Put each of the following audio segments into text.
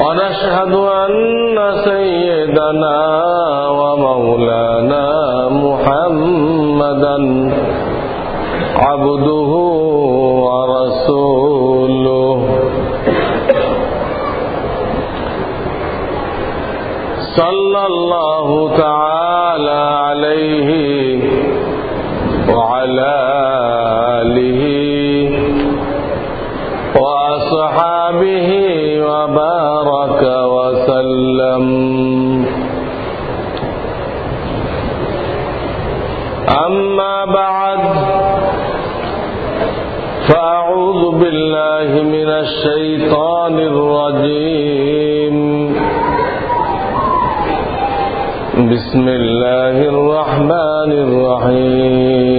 ونشهد أن سيدنا ومولانا محمدا عبده ورسوله. صلى الله تعالى عليه وعلى وبارك وسلم. أما بعد فأعوذ بالله من الشيطان الرجيم. بسم الله الرحمن الرحيم.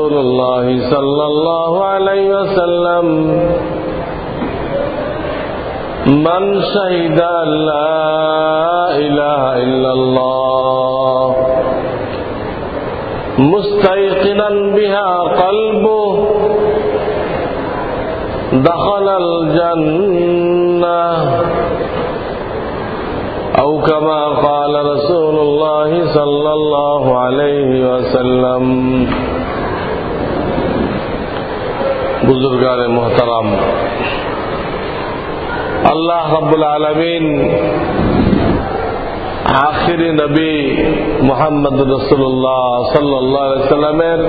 الله صلى الله عليه وسلم. من شهد لا إله إلا الله مستيقنا بها قلبه دخل الجنة. أو كما قال رسول الله صلى الله عليه وسلم. বুজুর্গার মোহতারাম। আল্লাহ রাব্বুল আলমিন আখিরি নবী মোহাম্মদ রসুল্লাহ সাল্লাহ সাল্লামের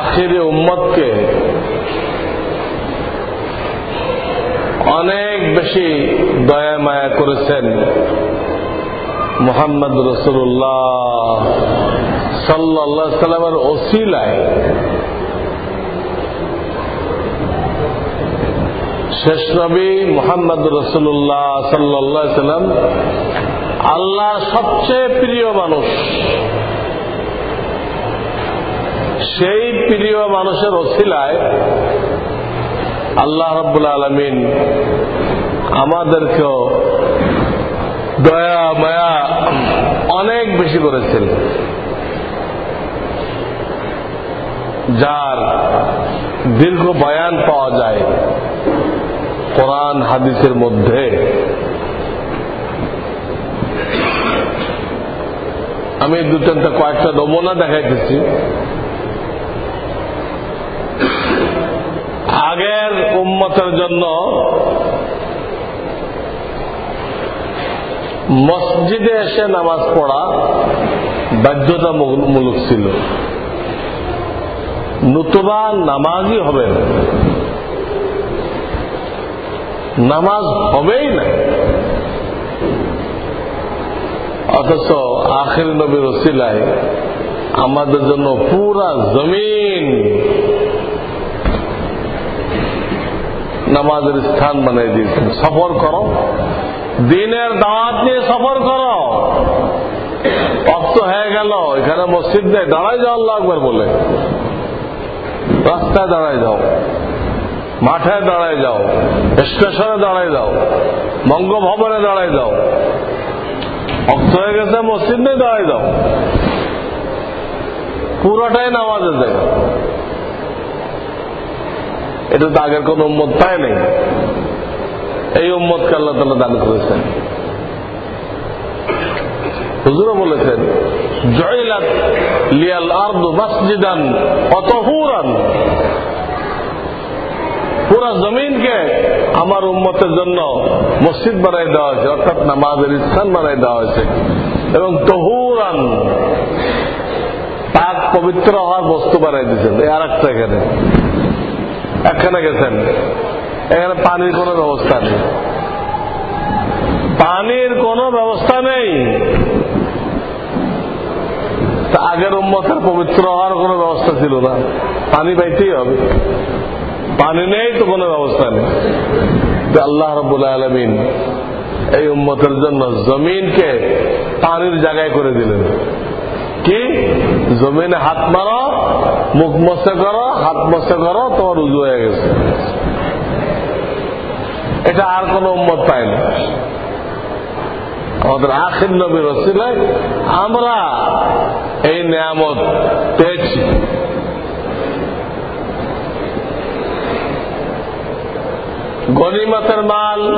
আখিরি উম্মতকে অনেক বেশি দয়া মায়া করেছেন মোহাম্মদ রসুল্লাহ সাল্লাহ সাল্লামের ওসিলায়। শেষ নবী মোহাম্মদ রসুল্লাহ সাল্লাম আল্লাহর সবচেয়ে প্রিয় মানুষ। সেই প্রিয় মানুষের ওসিলায় আল্লাহ রব্বুল আলমিন আমাদেরকেও দয়া, মায়া অনেক বেশি করেছেন। যার দীর্ঘ বয়ান পাওয়া যায়। কোরআন, হাদিসের মধ্যে আমি দু তিনটা কয়েকটা নমুনা দেখাইতেছি। আগের উম্মতের জন্য মসজিদে এসে নামাজ পড়া বাধ্যতামূলক ছিল। নতুবা নামাজই হবে না। নামাজ হবেই না। অথচ আখের নবীর ওসিলায় আমাদের জন্য পুরা জমিন নামাজের স্থান বানিয়ে দিয়েছেন। সফর করো। দিনের দাওয়াত নিয়ে সফর করো। অক্ত হয়ে গেল। এখানে মসজিদ নেই দাঁড়াই যাও, আল্লাহ একবার বলে। রাস্তায় দাঁড়ায় যাও। মাঠে দাঁড়ায় যাও, স্টেশনে দাঁড়ায় যাও, বঙ্গভবনে দাঁড়ায় যাও। অক্ত হয়ে গেছে মসজিদ দাঁড়ায় যাও। পুরোটাই নামাজে যায় এটা তো আগের কোন উম্মত পায় নেই। এই উম্মতকে আল্লাহ তালা দান করেছেন। হুজুরও বলেছেন জয়লাত লিয়াল আর্দু মাসজিদান অতহুরান। পুরা জমিনকে আমার উম্মতের জন্য মসজিদ বানাই দেওয়া হয়েছে, অর্থাৎ নামাজের স্থান বানাই দেওয়া হয়েছে। এবং তহুরান পাক পবিত্র হওয়ার বস্তু বানাই দিয়েছেন। এই আর একটা এখানে। একখানে গেছেন। এখানে পানির কোনো ব্যবস্থা নেই। পানির কোনো ব্যবস্থা নেই। আগের উম্মতের পবিত্র হওয়ার কোনো ব্যবস্থা ছিল না। পানি পাইতেই হবে। পানি নেই তো কোনো ব্যবস্থা নেই। আল্লাহ রবুল আলমিন এই উম্মতের জন্য জমিনকে পানির জায়গায় করে দিলেন। কি? জমিনে হাত মারো, মুখ মশে করো, হাত মশে করো, তোমার উজু হয়ে গেছে। এটা আর কোন উম্মত পায় না। আমাদের আখির নবীর আমরা এই নিয়ামত পেয়েছি। গনিমতের মাল,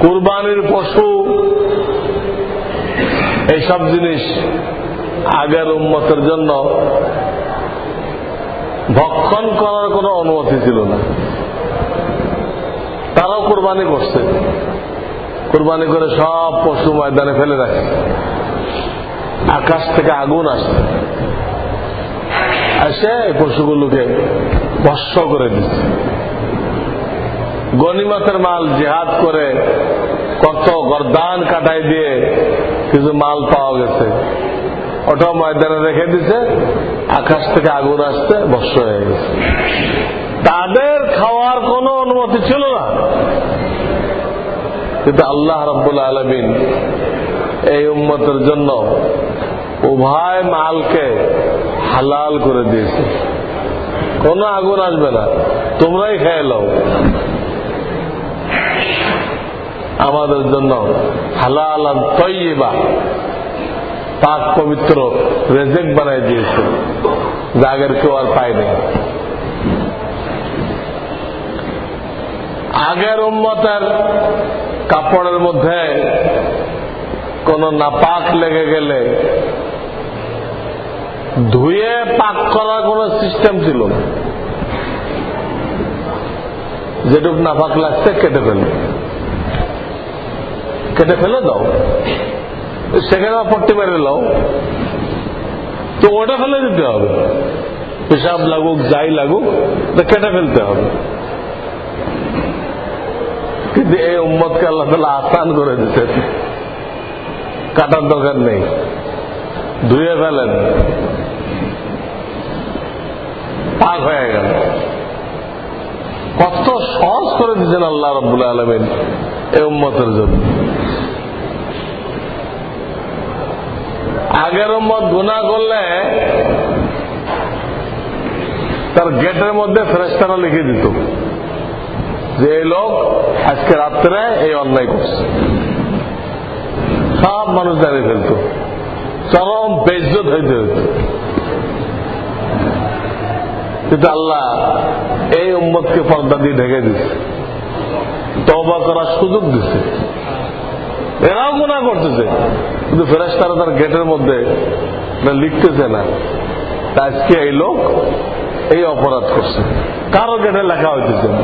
কুরবানির পশু, এইসব জিনিস আগের উন্মতের জন্য ভক্ষণ করার কোনো অনুমতি ছিল না। তারাও কোরবানি করছে। কোরবানি করে সব পশু ময়দানে ফেলে রাখে। আকাশ থেকে আগুন আসছে এসে পশুগুলোকে ভস্য করে দিচ্ছে। গনিমতের মাল জেহাদ করে কত গরদান কাটাই দিয়ে কিছু মাল পাওয়া গেছে। ওটাও ময়দানে রেখে দিছে, আকাশ থেকে আগুন আসতে বর্ষ হয়ে গেছে। তাদের খাওয়ার কোনো অনুমতি ছিল না। কিন্তু আল্লাহ রব্বুল আলমিন এই উম্মতের জন্য উভয় মালকে হালাল করে দিয়েছে। কোনো আগুন আসবে না। তোমরাই খেয়ে লও আমাদের জন্য হালাল তৈবা পাক পবিত্র রেজেক বানাই দিয়েছে। জাগের কেউ আর পায়নি আগের উম্মতের কাপড়ের মধ্যে কোন নাপাক লেগে গেলে ধুয়ে পাক করার কোন সিস্টেম ছিল না। যেটুক নাপাক লাগছে কেটে ফেলবে। কেটে ফেলে দাও। সেখানে পড়তে মেরে দাও তো ওটা ফেলে দিতে হবে। পেশাব লাগুক, যাই লাগুক কেটে ফেলতে হবে। কিন্তু এই উম্মতকে আল্লাহ তালা আসান করে দিতেন। কাটার দরকার নেই। ধুয়ে ফেলেন। পাক হয়ে গেল। কত সহজ করে দিচ্ছেন আল্লাহ রব্বুল আলমিন এই উম্মতের জন্য। আগের উম্মত গুণা করলে তার গেটের মধ্যে ফেরেস্তারা লিখে দিত যে এই লোক আজকে রাত্রে এই অন্যায় করছে। সব মানুষ দাঁড়িয়ে ফেলত। চরম বেজত হইতে হইত। কিন্তু আল্লাহ এই উম্মতকে পর্দা দিয়ে ঢেকে দিচ্ছে তবা করার সুযোগ দিচ্ছে এরাও গুণা করতেছে। কিন্তু ফেরাস্তারা তার গেটের মধ্যে লিখতেছে না। আজকে এই লোক এই অপরাধ করছে। কারও গেটে লেখা হইতেছে না।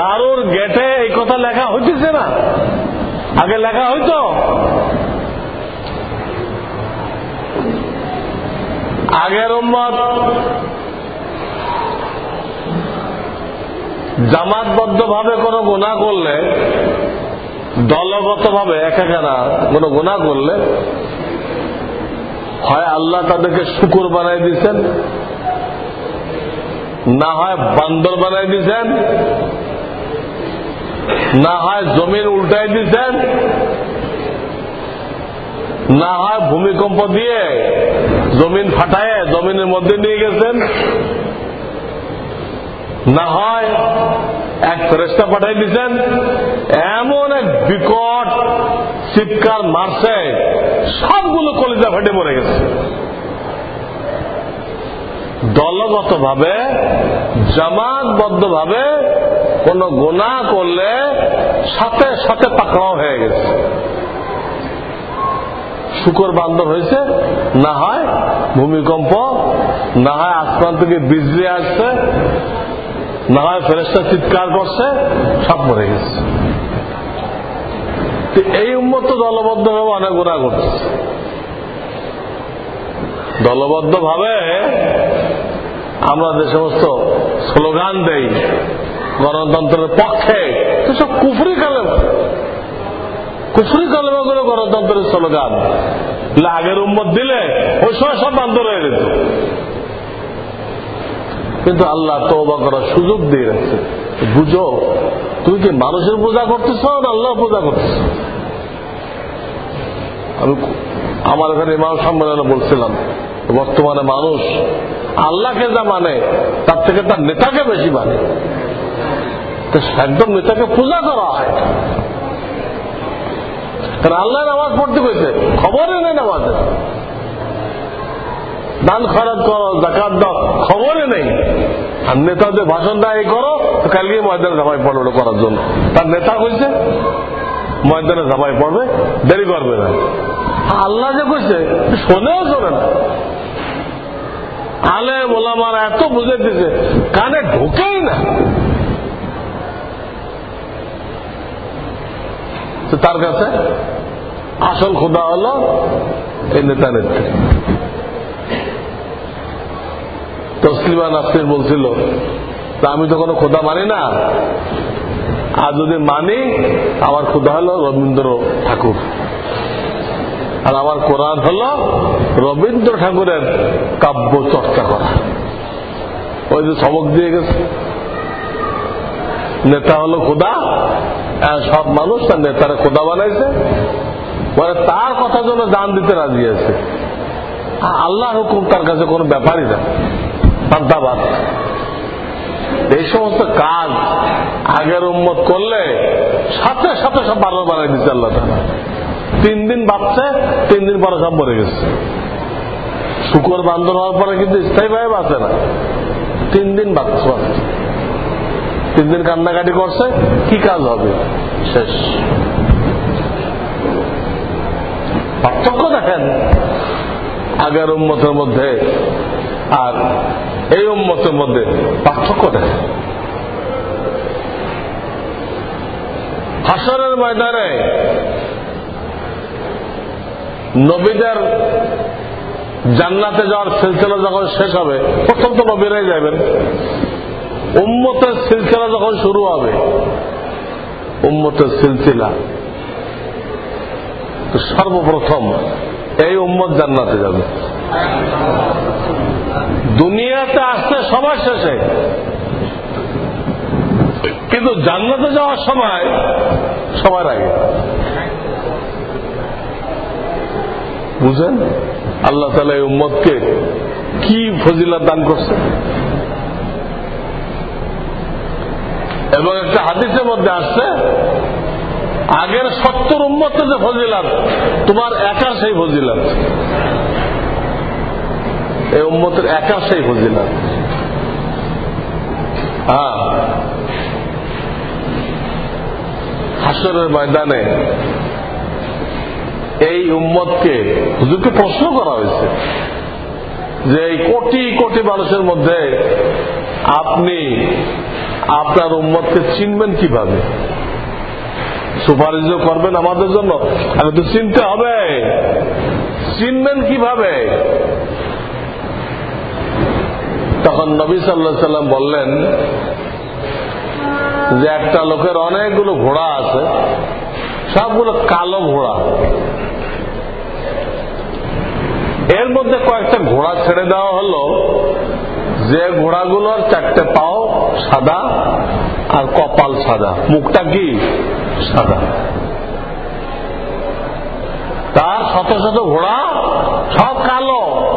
কারোর গেটে এই কথা লেখা হইতেছে না। আগে লেখা হইতো। আগের উম্মত জামাতবদ্ধ ভাবে কোনো গুণা করলে দলগত ভাবে একাকারা কোনো গুণা করলে হয় আল্লাহ তাদেরকে শুকুর বানাই দিচ্ছেন না হয় বান্দর বানাই দিচ্ছেন না হয় জমিন উল্টাই দিচ্ছেন না হয় ভূমিকম্প দিয়ে জমিন ফাটায় জমিনের মধ্যে নিয়ে গেছেন। না হয় এক ফেরেস্তা পাঠাই দিচ্ছেন এমন এক বিকট চিৎকার মারছে, সবগুলো কলিজা ফেটে মরে গেছে। দলগত ভাবে জামাতবদ্ধ ভাবে কোন গোনা করলে সাথে সাথে পাকড়াও হয়ে গেছে। শুকর বান্ধব হয়েছে, না হয় ভূমিকম্প, না হয় আসমান থেকে বিজলি আসছে না হয় ফেরেস্তা চিৎকার করছে, সব মরে গেছে। এই উন্মত দলবদ্ধ ভাবে অনেক গোনা করতেছে দলবদ্ধ ভাবে আমরা যে সমস্ত স্লোগান দেই গণতন্ত্রের পক্ষে সব কুফরি কালেম। কুফরি কালেমাগুলো গণতন্ত্রের স্লোগান। আগের উম্মত দিলে ওই সময় সব বান্ধ হয়ে যেত। কিন্তু আল্লাহ তৌবা করার সুযোগ দিয়ে রাখছে। বুঝো, তুমি কি মানুষের পূজা করতেছ না আল্লাহ পূজা করতেছ? আমি আমার এখানে ইমাম সম্মেলনে বলছিলাম, বর্তমানে মানুষ আল্লাহকে যা মানে তার থেকে তার নেতাকে বেশি মানে। একদম নেতাকে পূজা করা হয়। কারণ আল্লাহ নামাজ পড়তে পেয়েছে খবরই নেই নামাজের দান খরচ করো জাকাত দাও, খবরই নেই। আর নেতাদের ভাষণ দেয়, এই করো কালকে ময়দানে জামাই পড়বে করার জন্য। তার নেতা কইছে, ময়দানে জামাই পড়বে, দেরি করবে না। আল্লাহ যে কইছে, শোনেও শোনে না। আলে মোলামারা এত বুঝে দিছে, কানে ঢোকেই না। তার কাছে আসল খোদা হল এই নেতা নেত্রী। তসলিমা নাসির বলছিল। তা আমি তো কোনো খোদা মানি না। আর যদি মানি, আমার খোদা হল রবীন্দ্র ঠাকুর। আর আমার কোরআন হল রবীন্দ্র ঠাকুরের কাব্য চর্চা করা। ওই যে সবক দিয়ে গেছে। নেতা হলো খোদা সব মানুষ তার নেতারা খোদা বানাইছে। মানে তার কথা জন্য দান দিতে রাজি আছে। আল্লাহ হুকুম তার কাছে কোনো ব্যাপারই না। পান্তাবাদ এই সমস্ত কাজ আগের উন্মত করলে সাথে সাথে সব বারো বানাই দিচ্ছে আল্লাহ তারা তিন দিন বাঁচছে তিন দিন পরে সব মরে গেছে। শুকর বান্ধব হওয়ার পরে কিন্তু স্থায়ীভাবে বাঁচে না। তিন দিন বাঁচছে তিন দিন কান্নাকাটি করছে, কি কাজ হবে? শেষ। পার্থক্য দেখেন, আগের উন্মতের মধ্যে আর এই উন্মতের মধ্যে পার্থক্য দেখেন হাসরের ময়দানে নবীদের জান্নাতে যাওয়ার সিলসিলা যখন শেষ হবে, প্রথম তো নবীরাই যাবেন উম্মতের সিলসিলা যখন শুরু হবে, উম্মতের সিলসিলা। সর্বপ্রথম এই উম্মত জান্নাতে যাবে। দুনিয়াতে আসতে সবার শেষে। কিন্তু জান্নাতে যাওয়ার সময় সবার আগে। বুঝেন? আল্লাহ তালা এই উম্মতকে কি ফজিলা দান করছে? এবং একটা হাদিসের মধ্যে আসছে, আগের সত্তর উন্মত যে ফজিলাত, তোমার একার সেই ফজিলাত। এই উম্মতের একার সেই ফজিলাত। হাসরের ময়দানে এই উম্মতকে হুজুরকে প্রশ্ন করা হয়েছে যে এই কোটি কোটি মানুষের মধ্যে আপনি আপনার উম্মতকে চিনবেন কীভাবে? সুপারিশ করবেন আমাদের জন্য। আগে তো চিনতে হবে। চিনবেন কীভাবে? তখন নবী সাল্লাহ সাল্লাম বললেন যে একটা লোকের অনেকগুলো ঘোড়া আছে, সবগুলো কালো ঘোড়া। এর মধ্যে কয়েকটা ঘোড়া ছেড়ে দেওয়া হলো। যে ঘোড়াগুলোর চারটে পাও সাদা আর কপাল সাদা। মুখটা কি? সাদা। তার শত শত ঘোড়া সব কালো।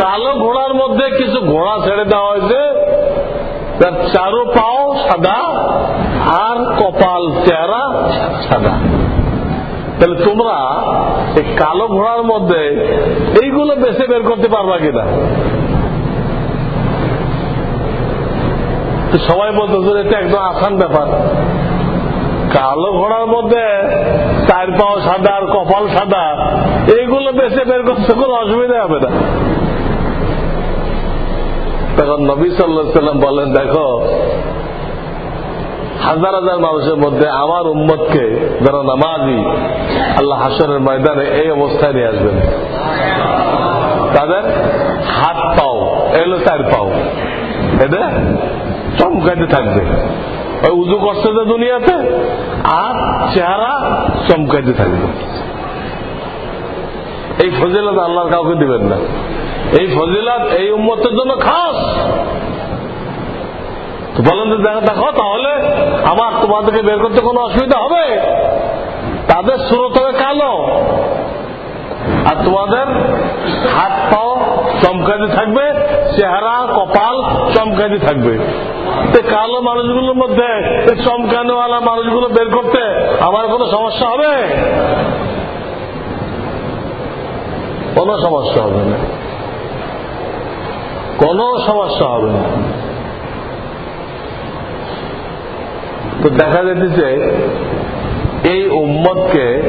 কালো ঘোড়ার মধ্যে কিছু ঘোড়া ছেড়ে দেওয়া হয়েছে। তার চারো পাও সাদা আর কপাল চেহারা সাদা। তাহলে তোমরা এই কালো ঘোড়ার মধ্যে এইগুলো বেছে বের করতে পারবা কিনা? সবাই বলতেছে এটা একদম আসান ব্যাপার। কালো ঘোড়ার মধ্যে চার পাও সাদা আর কপাল সাদা, এইগুলো বেছে বের করতে কোনো অসুবিধা হবে না। তখন নবী সাল্লাহ সাল্লাম বলেন, দেখো, হাজার হাজার মানুষের মধ্যে আমার উম্মতকে যারা নামাজি, আল্লাহ হাসনের ময়দানে এই অবস্থায় নিয়ে আসবেন। তাদের হাত পাও এলো চার পাও। এটা চমকাইতে থাকবে। ওই উজু করছে যে দুনিয়াতে, আর চেহারা চমকাইতে থাকবে। এই ফজিলত আল্লাহর কাউকে দিবেন না। এই ফজিলত, এই উম্মতের জন্য খাস। তো বলেন দেখো তাহলে আমার তোমাদেরকে বের করতে কোনো অসুবিধা হবে? তাদের সুরত হবে কালো। আর তোমাদের হাত পাও চমকাতে থাকবে, চেহারা, কপাল চমকাতে থাকবে। কালো মানুষগুলোর মধ্যে চমকানোওয়ালা মানুষগুলো বের করতে আমার কোনো সমস্যা হবে? কোনো সমস্যা হবে না। কোনো সমস্যা হবে না। তো দেখা যেতেছে এই উম্মতকে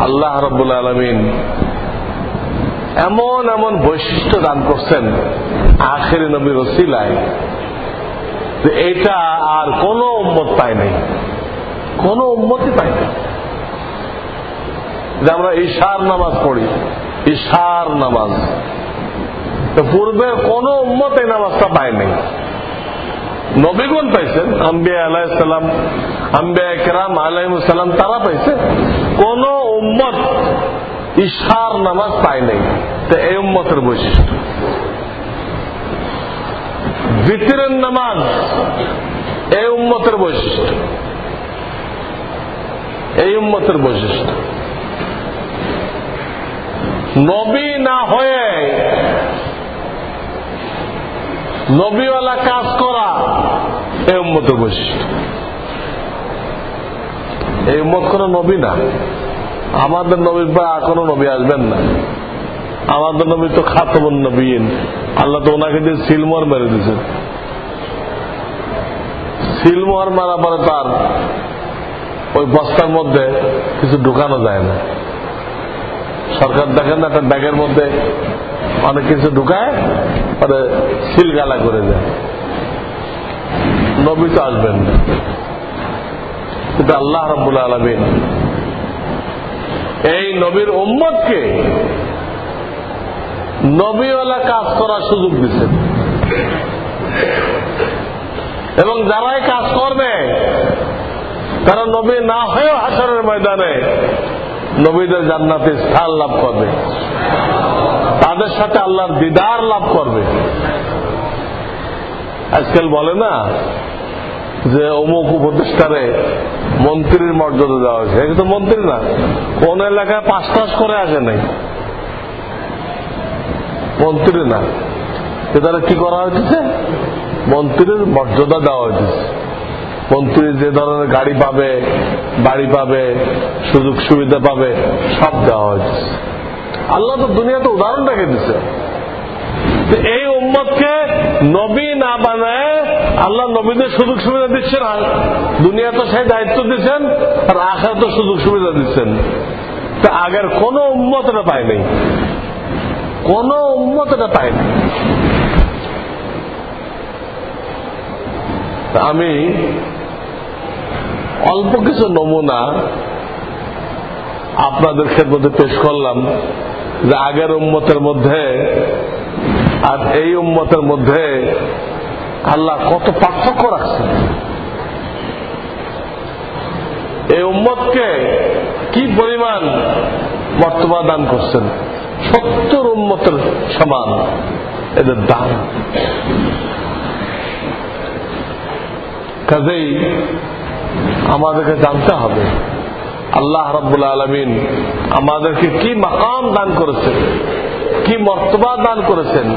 আল্লাহ রব্বুল আলমিন এমন এমন বৈশিষ্ট্য দান করছেন আখের নবীর ওসিলায় যে এটা আর কোন উম্মত পায় নাই। কোন উম্মতই পায় নাই। যে আমরা ঈশার নামাজ পড়ি, ঈশার নামাজ। তো পূর্বে কোন উম্মত এই নামাজটা পায় নাই। নবীগণ পাইছেন আম্বিয়া আলাইসালাম আম্বিয়া কেরাম আলাইসালাম তারা পাইছে। কোন উম্মত ঈশার নামাজ পায় নাই। তো এই উম্মতের বৈশিষ্ট্য। ভিতরের নামাজ এই উম্মতের বৈশিষ্ট্য। এই উম্মতের বৈশিষ্ট্য। নবী না হয়ে নবীওয়ালা কাজ করা এই উম্মতের বৈশিষ্ট্য এই উম্মত কোন নবী না। আমাদের নবীর পর আর কোন নবী আসবেন না। আমাদের নবী তো খাতমন নবীন। আল্লাহ তো ওনাকে দিয়ে সিলমর মেরে দিয়েছেন সিলমোহর মারা পরে তার ওই বস্তার মধ্যে কিছু ঢুকানো যায় না। সরকার দেখেন না, একটা ব্যাগের মধ্যে অনেক কিছু ঢুকায় পরে সিলগালা করে দেয়। নবী তো আসবেন না। কিন্তু আল্লাহ রব্বুল আলমিন। এই নবীর উম্মতকে নবীওয়ালা কাজ করার সুযোগ দিচ্ছেন। এবং যারাই কাজ করবে, তারা নবী না হয়েও হাসরের ময়দানে নবীদের জান্নাতে স্থান লাভ করবে। তাদের সাথে আল্লাহর দিদার লাভ করবে। আজকাল বলে না যে অমুক উপদেষ্টারে মন্ত্রীর মর্যাদা দেওয়া হয়েছে। কিন্তু মন্ত্রী না। কোন এলাকায় পাঁচ টাস করে আসে নাই। মন্ত্রী না। তারা কি করা হয়েছে মন্ত্রীর মর্যাদা দেওয়া হয়েছে মন্ত্রী যে ধরনের গাড়ি পাবে, বাড়ি পাবে, সুযোগ সুবিধা পাবে, সব দেওয়া হয়েছে। আল্লাহ তো দুনিয়াতে উদাহরণ রেখে দিচ্ছে এই উম্মতকে নবী না বানায় আল্লাহ নবীদের সুযোগ সুবিধা দিচ্ছেন দুনিয়া তো সেই দায়িত্ব দিচ্ছেন, আর আখের তো সুযোগ সুবিধা দিচ্ছেন। তা আগের কোন উম্মত এটা পায়নি কোন উম্মত এটা পায়নি আমি অল্প কিছু নমুনা আপনাদের ক্ষেত্রে পেশ করলাম যে আগের উম্মতের মধ্যে আর এই উম্মতের মধ্যে আল্লাহ কত পার্থক্য রাখছে এই উম্মতকে কি পরিমাণ মর্তবা দান করছেন? সত্তর উম্মতের সমান এদের দান। কাজেই আমাদেরকে জানতে হবে। আল্লাহ রব্বুল আলমিন আমাদেরকে কি মাকাম দান করেছেন, কি মর্তবা দান করেছেন,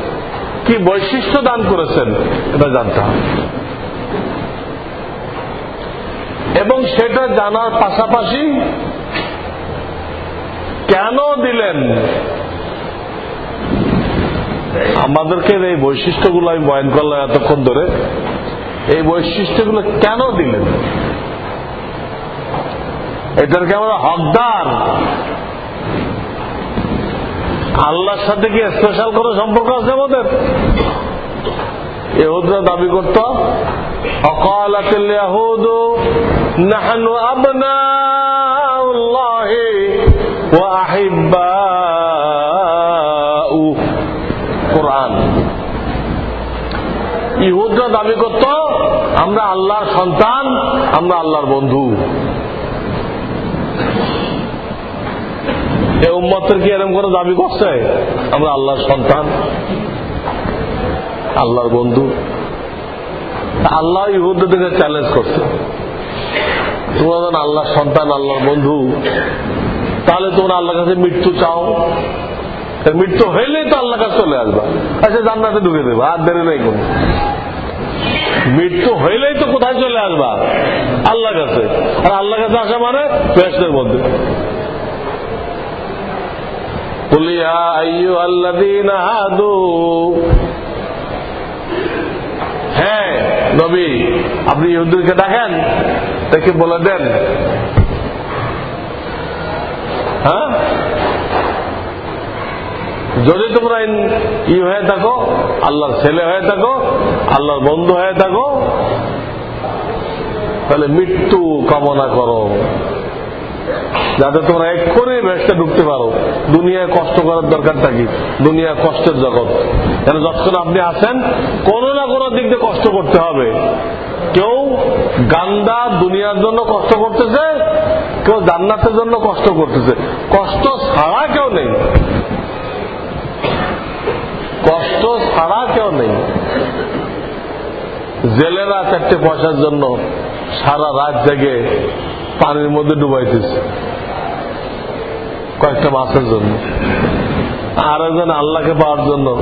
কি বৈশিষ্ট্য দান করেছেন, এটা জানতে হবে। এবং সেটা জানার পাশাপাশি কেন দিলেন? আমাদেরকে এই বৈশিষ্ট্যগুলো আমি বয়ন করলাম এতক্ষণ ধরে। এই বৈশিষ্ট্যগুলো কেন দিলেন? এটার কি আমরা হকদার। আল্লাহর সাথে কি স্পেশাল কোন সম্পর্ক আছে আমাদের? এহুদরা দাবি করত অকালাত ইয়াহুদ নাহনু কোরআন। ইহুদরা দাবি করত, আমরা আল্লাহর সন্তান, আমরা আল্লাহর বন্ধু। এ উম্মতের কি এরকম করে দাবি করছে? আমরা আল্লাহর সন্তান, আল্লাহর বন্ধু। আল্লাহ চ্যালেঞ্জ করছে। তোমরা যখন আল্লাহর সন্তান, আল্লাহর বন্ধু, তাহলে তোমরা আল্লাহর কাছে মৃত্যু চাও। মৃত্যু হইলেই তো আল্লাহ কাছে চলে আসবা। আচ্ছা জান্নাতে ঢুকে দেবো, আর দেরি নেই কোনো। মৃত্যু হইলেই তো কোথায় চলে আসবা? আল্লাহ কাছে। আর আল্লাহ কাছে আসা মানে বেহেস্টের মধ্যে। قل يا أيها الذين هادوا হ্যাঁ নবী আপনি ইহুদুরকে ডাকেন তাকে বলে দেন হ্যাঁ যদি তোমরা ই হয়ে থাকো আল্লাহর ছেলে হয়ে থাকো আল্লাহর বন্ধু হয়ে থাকো তাহলে মৃত্যু কামনা করো যাতে তোমরা এক্ষুনি ভেসতে ঢুকতে পারো। দুনিয়ায় কষ্ট করার দরকার থাকি দুনিয়া কষ্টের জগৎ। কেন, যতক্ষণ আপনি আছেন, কোন না কোনো দিক দিয়ে কষ্ট করতে হবে। কেউ গান্দা দুনিয়ার জন্য কষ্ট করতেছে, কেউ জান্নাতের জন্য কষ্ট করতেছে। কষ্ট ছাড়া কেউ নেই। কষ্ট ছাড়া কেউ নেই। জেলেরা চারটে পয়সার জন্য সারা রাত জেগে পানির মধ্যে ডুবাইতেছে। কয়েকটা মাসের জন্য। আর একজন আল্লাহকে পাওয়ার জন্য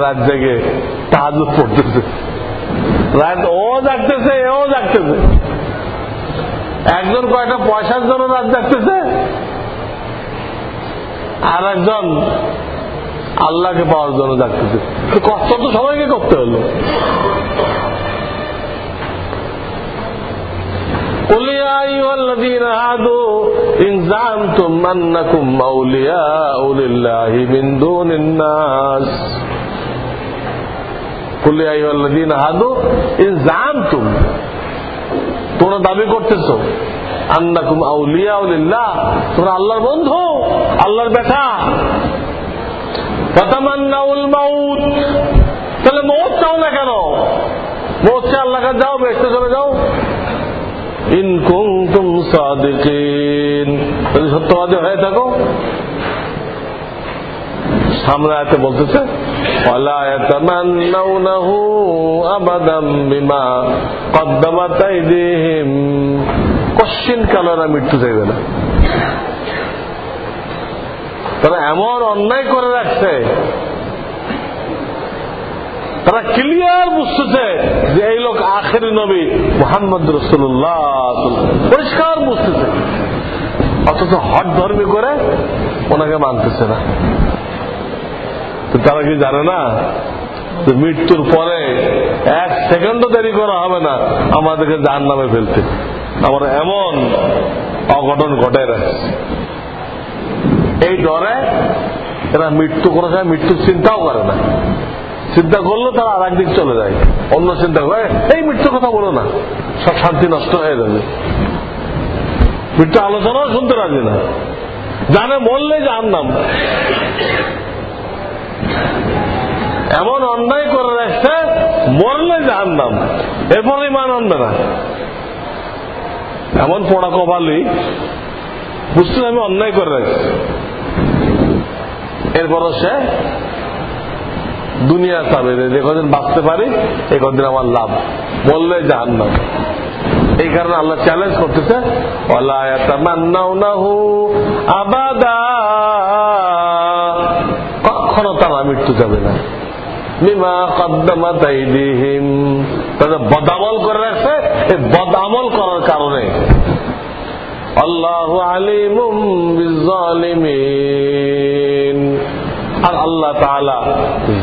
রাত জেগে তাহাজ পড়তেছে। রাত ও জাগতেছে, এও জাগতেছে। একজন কয়েকটা পয়সার জন্য রাত জাগতেছে। আর একজন আল্লাহকে পাওয়ার জন্য জাগতেছে। কষ্ট তো সবাইকে করতে হলো। قل يا أيها الذين هادوا إن زعمتم أنكم أولياء لله من دون الناس قل يا أيها الذين هادوا إن زعمتم তোমরা দাবি করতেছ আন্নাকুম আউলিয়া উলিল্লাহ তোমরা আল্লাহর বন্ধু আল্লাহর বেটা ফতামান্নাউল মাউত তাহলে মৌত চাও না কেন মৌত চা আল্লাহ কাছে যাও বেসতে চলে যাও ইন কুনতুম সাদিকিন। হয়ে থাকো। সামনে বলতেছে কশ্চিন কালেরা মৃত্যু চাইবে না। তারা এমন অন্যায় করে রাখছে তারা ক্লিয়ার বুঝতেছে যে এই লোক আখেরি নবী মোহাম্মদ রসুল্লাহ পরিষ্কার বুঝতেছে। অথচ হট ধর্মী করে ওনাকে মানতেছে না। তারা কি জানে না মৃত্যুর পরে এক সেকেন্ডও দেরি করা হবে না, আমাদেরকে যার নামে ফেলতে। আমরা এমন অঘটন ঘটে এই ডরে এরা মৃত্যু সময় মৃত্যুর চিন্তাও করে না। চিন্তা করলে তারা আর একদিক চলে যায়। অন্য চিন্তা করে, এই মৃত্যুর কথা বলো না। সব শান্তি নষ্ট হয়ে যাবে। মৃত্যু আলোচনাও শুনতে রাজি না। জানে মরলে যার নাম। এমন অন্যায় করে রাখছে, মরলে যার নাম। এরপর ইমান আনবে না। এমন পড়া কপালি বুঝতে আমি অন্যায় করে রাখছি। এরপরও সে দুনিয়া চাবে যে কদিন বাঁচতে পারি এই কদিন আমার লাভ। বললে জাহান নাম এই কারণে আল্লাহ চ্যালেঞ্জ করতেছে আবাদা। কখনো তারা মৃত্যু যাবে না। বদামল করে রাখছে এই বদামল করার কারণে। আল্লাহ বিজালিমিন আর আল্লাহ তাআলা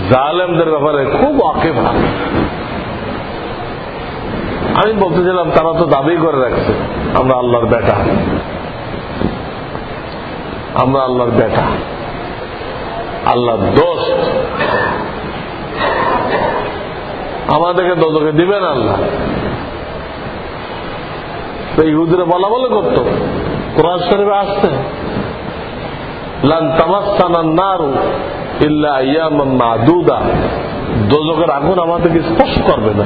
জালেমদের ব্যাপারে খুব অকেভা আমি বলতেছিলাম, তারা তো দাবি করে রাখছে, আমরা আল্লাহর বেটা। আমরা আল্লাহর বেটা। আল্লাহর দোষ আমাদেরকে দোষকে দিবেন আল্লাহ। তো ইহুদিরা বলা বলে করতো, কোরআন শরীফে আসছে। আগুন আমাদেরকে স্পর্শ করবে না।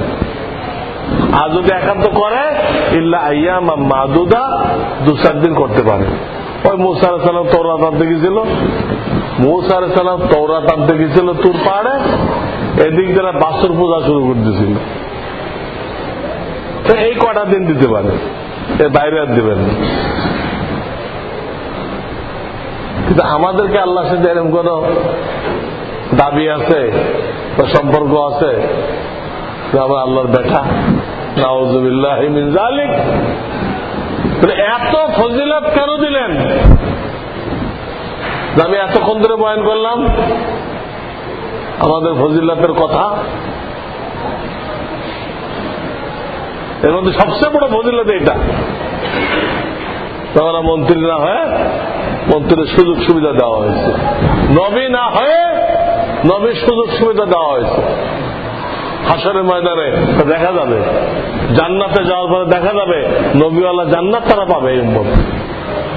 আর যদি একান্ত করে, ইল্লা আইয়াম মাদুদা, দু চার দিন করতে পারে। ওই মুসা সালাম তৌরাত আনতে গেছিল। মুসা সালাম তৌরাত আনতে গেছিল তুর পাহাড়ে। এদিক তারা বাসর পূজা শুরু করে দিয়েছিল। তো এই কটা দিন দিতে পারে। এ বাইরে আর দেবেন। কিন্তু আমাদেরকে আল্লাহ সাথে এরকম কোন দাবি আছে বা সম্পর্ক আছে? আমরা আল্লাহর বেটা, নাউজুবিল্লাহ মিন এত ফজিলত কেন দিলেন? আমি এতক্ষণ ধরে বয়ান করলাম, আমাদের ফজিলতের কথা। এর মধ্যে সবচেয়ে বড় ফজিলত এটা তোমরা মন্ত্রী না হয়ে? মন্ত্রীর সুযোগ সুবিধা দেওয়া হয়েছে। নবী না হয়ে নবীর সুযোগ সুবিধা দেওয়া হয়েছে। হাসরের ময়দানে দেখা যাবে। জান্নাতে যাওয়ার পরে দেখা যাবে নবীওয়ালা জান্নাত তারা পাবে এই উম্মত।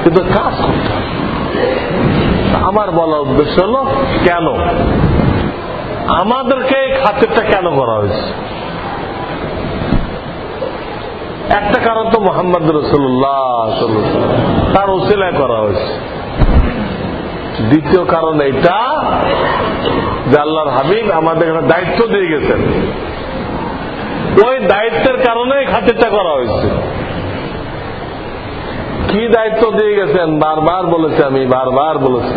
কিন্তু কাজ আমার বলার উদ্দেশ্য হল, কেন? আমাদেরকে এই খাতিরটা কেন করা হয়েছে? একটা কারণ তো মোহাম্মদ রসুল্লাহ তার ওসিলায় করা হয়েছে। দ্বিতীয় কারণ এইটা যে আল্লাহর হাবিব আমাদের এখানে দায়িত্ব দিয়ে গেছেন। ওই দায়িত্বের কারণে খাতিরটা করা হয়েছে। কি দায়িত্ব দিয়ে গেছেন? বারবার বলেছি আমি, বারবার বলেছি।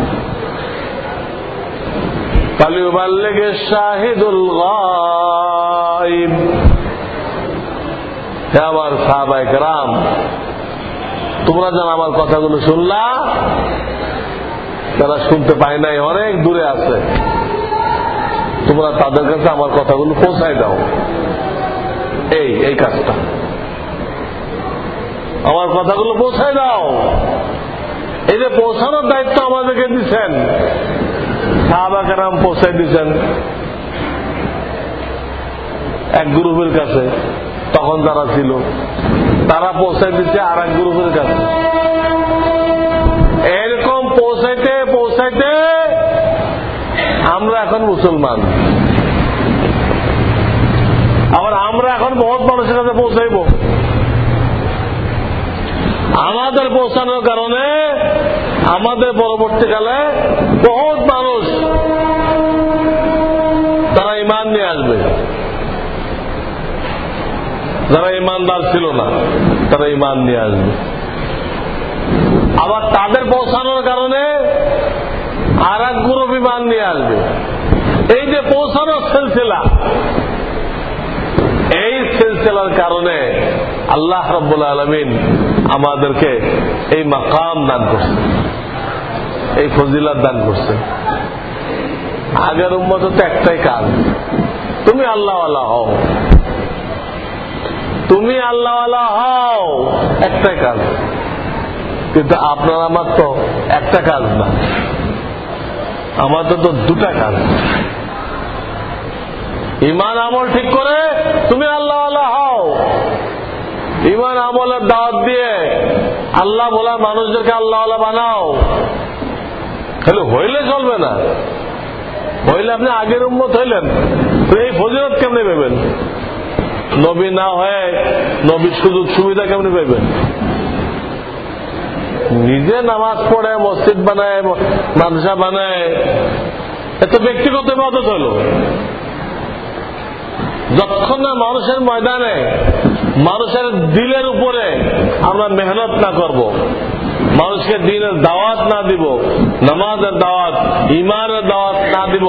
পালিউবাল্লেগে শাহিদুল আমার সাহাবাই রাম তোমরা যেন আমার কথাগুলো শুনলা। তারা শুনতে পায় নাই, অনেক দূরে আছে। তোমরা তাদের কাছে আমার কথাগুলো পৌঁছায় দাও। এই এই কাজটা। আমার কথাগুলো পৌঁছায় দাও। এই যে পৌঁছানোর দায়িত্ব আমাদেরকে দিচ্ছেন। সাহাবাকেরাম পৌঁছায় দিচ্ছেন। এক গ্রুপের কাছে। তখন যারা ছিল, তারা পৌঁছায় দিচ্ছে আর এক গ্রুপের কাছে। পৌঁছাইতে পৌঁছাইতে আমরা এখন মুসলমান। আবার আমরা এখন বহুত মানুষের কাছে পৌঁছাইব। আমাদের পৌঁছানোর কারণে আমাদের পরবর্তীকালে বহুত মানুষ তারা ইমান নিয়ে আসবে। যারা ইমানদার ছিল না, তারা ইমান নিয়ে আসবে। আবার তাদের পৌঁছানোর কারণে আর এক গ্রুপ ইমান নিয়ে আসবে। এই যে পৌঁছানোর সিলসিলা, এই সিলসিলার কারণে আল্লাহ রব্বুল আলমিন আমাদেরকে এই মাকাম দান করছে, এই ফজিলাত দান করছে। আগের উন্মত তো একটাই কাজ, তুমি আল্লাহওয়ালা হও। তুমি আল্লাহওয়ালা হও, একটাই কাজ। কিন্তু আপনার আমার তো একটা কাজ না। আমাদের তো দুটা কাজ। ইমান আমল ঠিক করে তুমি আল্লাহ আল্লাহ হও। ইমান আমলের দাওয়াত দিয়ে আল্লাহ বলা মানুষদেরকে আল্লাহ আল্লাহ বানাও। তাহলে হইলে চলবে না। হইলে আপনি আগের উন্মত হইলেন, তো এই ফজিলত কেমনে পেবেন? নবী না হয়ে নবীর সুযোগ সুবিধা কেমনে পেবেন? নিজে নামাজ পড়ে, মসজিদ বানায় মানসা বানায়, এত ব্যক্তিগত মদত হল। যতক্ষণ না মানুষের ময়দানে, মানুষের দিলের উপরে আমরা মেহনত না করব, মানুষকে দিনের দাওয়াত না দিব, নামাজের দাওয়াত ইমানের দাওয়াত না দিব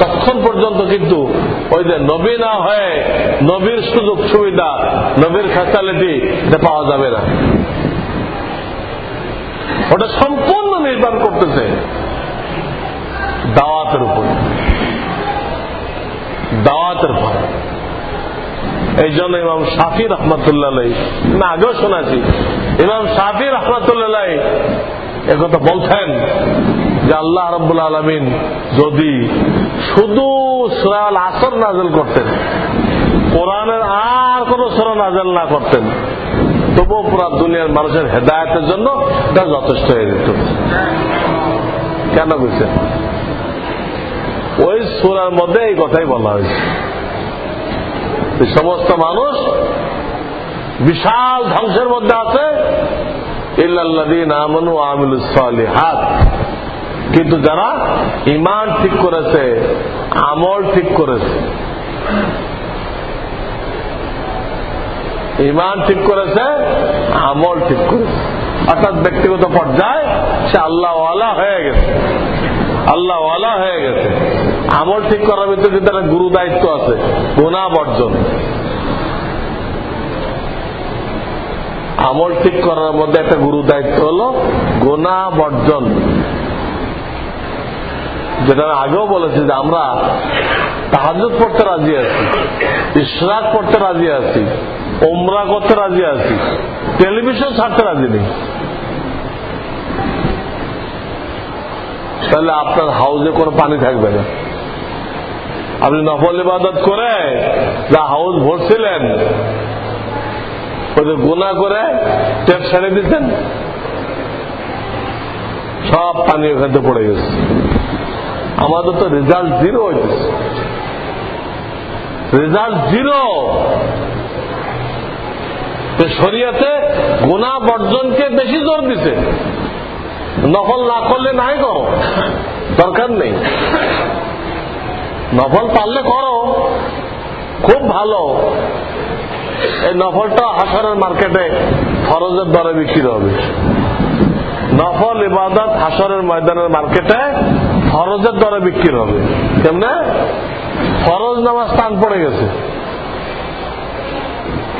তখন পর্যন্ত কিন্তু ওই যে নবী না হয়ে নবীর সুযোগ সুবিধা নবীর ফ্যাসিলিটি পাওয়া যাবে না। ওটা সম্পূর্ণ নির্ভর করতেছে দাওয়াতের উপর। দাওয়াতের উপর এই জন্য ইমাম শাফি রহমতুল্লাহ আমি আগেও শোনাছি, ইমাম শাফি রহমতুল্লাহ একথা বলছেন যে আল্লাহ রব্বুল আলমিন যদি শুধু সুরাল আসর নাজেল করতেন, কোরআনের আর কোন সুরা নাজল না করতেন তবুও পুরা দুনিয়ার মানুষের হেদায়তের জন্য এটা যথেষ্ট হয়ে যেত। কেন বুঝছেন ওই সুরার মধ্যে এই কথাই বলা হয়েছে। সমস্ত মানুষ বিশাল ধ্বংসের মধ্যে আছে। হাত কিন্তু যারা ইমান ঠিক করেছে, আমল ঠিক করেছে ইমান ঠিক করেছে, আমল ঠিক করেছে। অর্থাৎ ব্যক্তিগত পর্যায়ে সে আল্লাহওয়ালা হয়ে গেছে। আল্লাহওয়ালা হয়ে গেছে। আমল ঠিক করার ভিতরে কিন্তু একটা গুরু দায়িত্ব আছে, গুণা বর্জন। আমল ঠিক করার মধ্যে একটা গুরু দায়িত্ব হল গোনা বর্জন। যেটা আগেও বলেছি যে আমরা তাহাজ পড়তে রাজি আছি, ইশরাক পড়তে রাজি আছি ওমরা করতে রাজি আছি, টেলিভিশন ছাড়তে রাজি নেই। তাহলে আপনার হাউজে কোনো পানি থাকবে না। আপনি নফল ইবাদত করে যা হাউস ভরছিলেন, ওদের গুণা করে টেপ ছেড়ে দিতেন, সব পানি ওখানে পড়ে গেছে। আমাদের তো রেজাল্ট জিরো হইতেছে। রেজাল্ট জিরো শরিয়াতে গুণা বর্জনকে বেশি জোর দিছে। নফল না করলে নাই করো। দরকার নেই। নফল পারলে করো। খুব ভালো। এই নফলটা হাসরের মার্কেটে ফরজের দরে বিক্রি হবে। নফল ইবাদত হাসরের ময়দানের মার্কেটে ফরজের দরে বিক্রি হবে। কেমনে? ফরজ নামাজ টান পড়ে গেছে।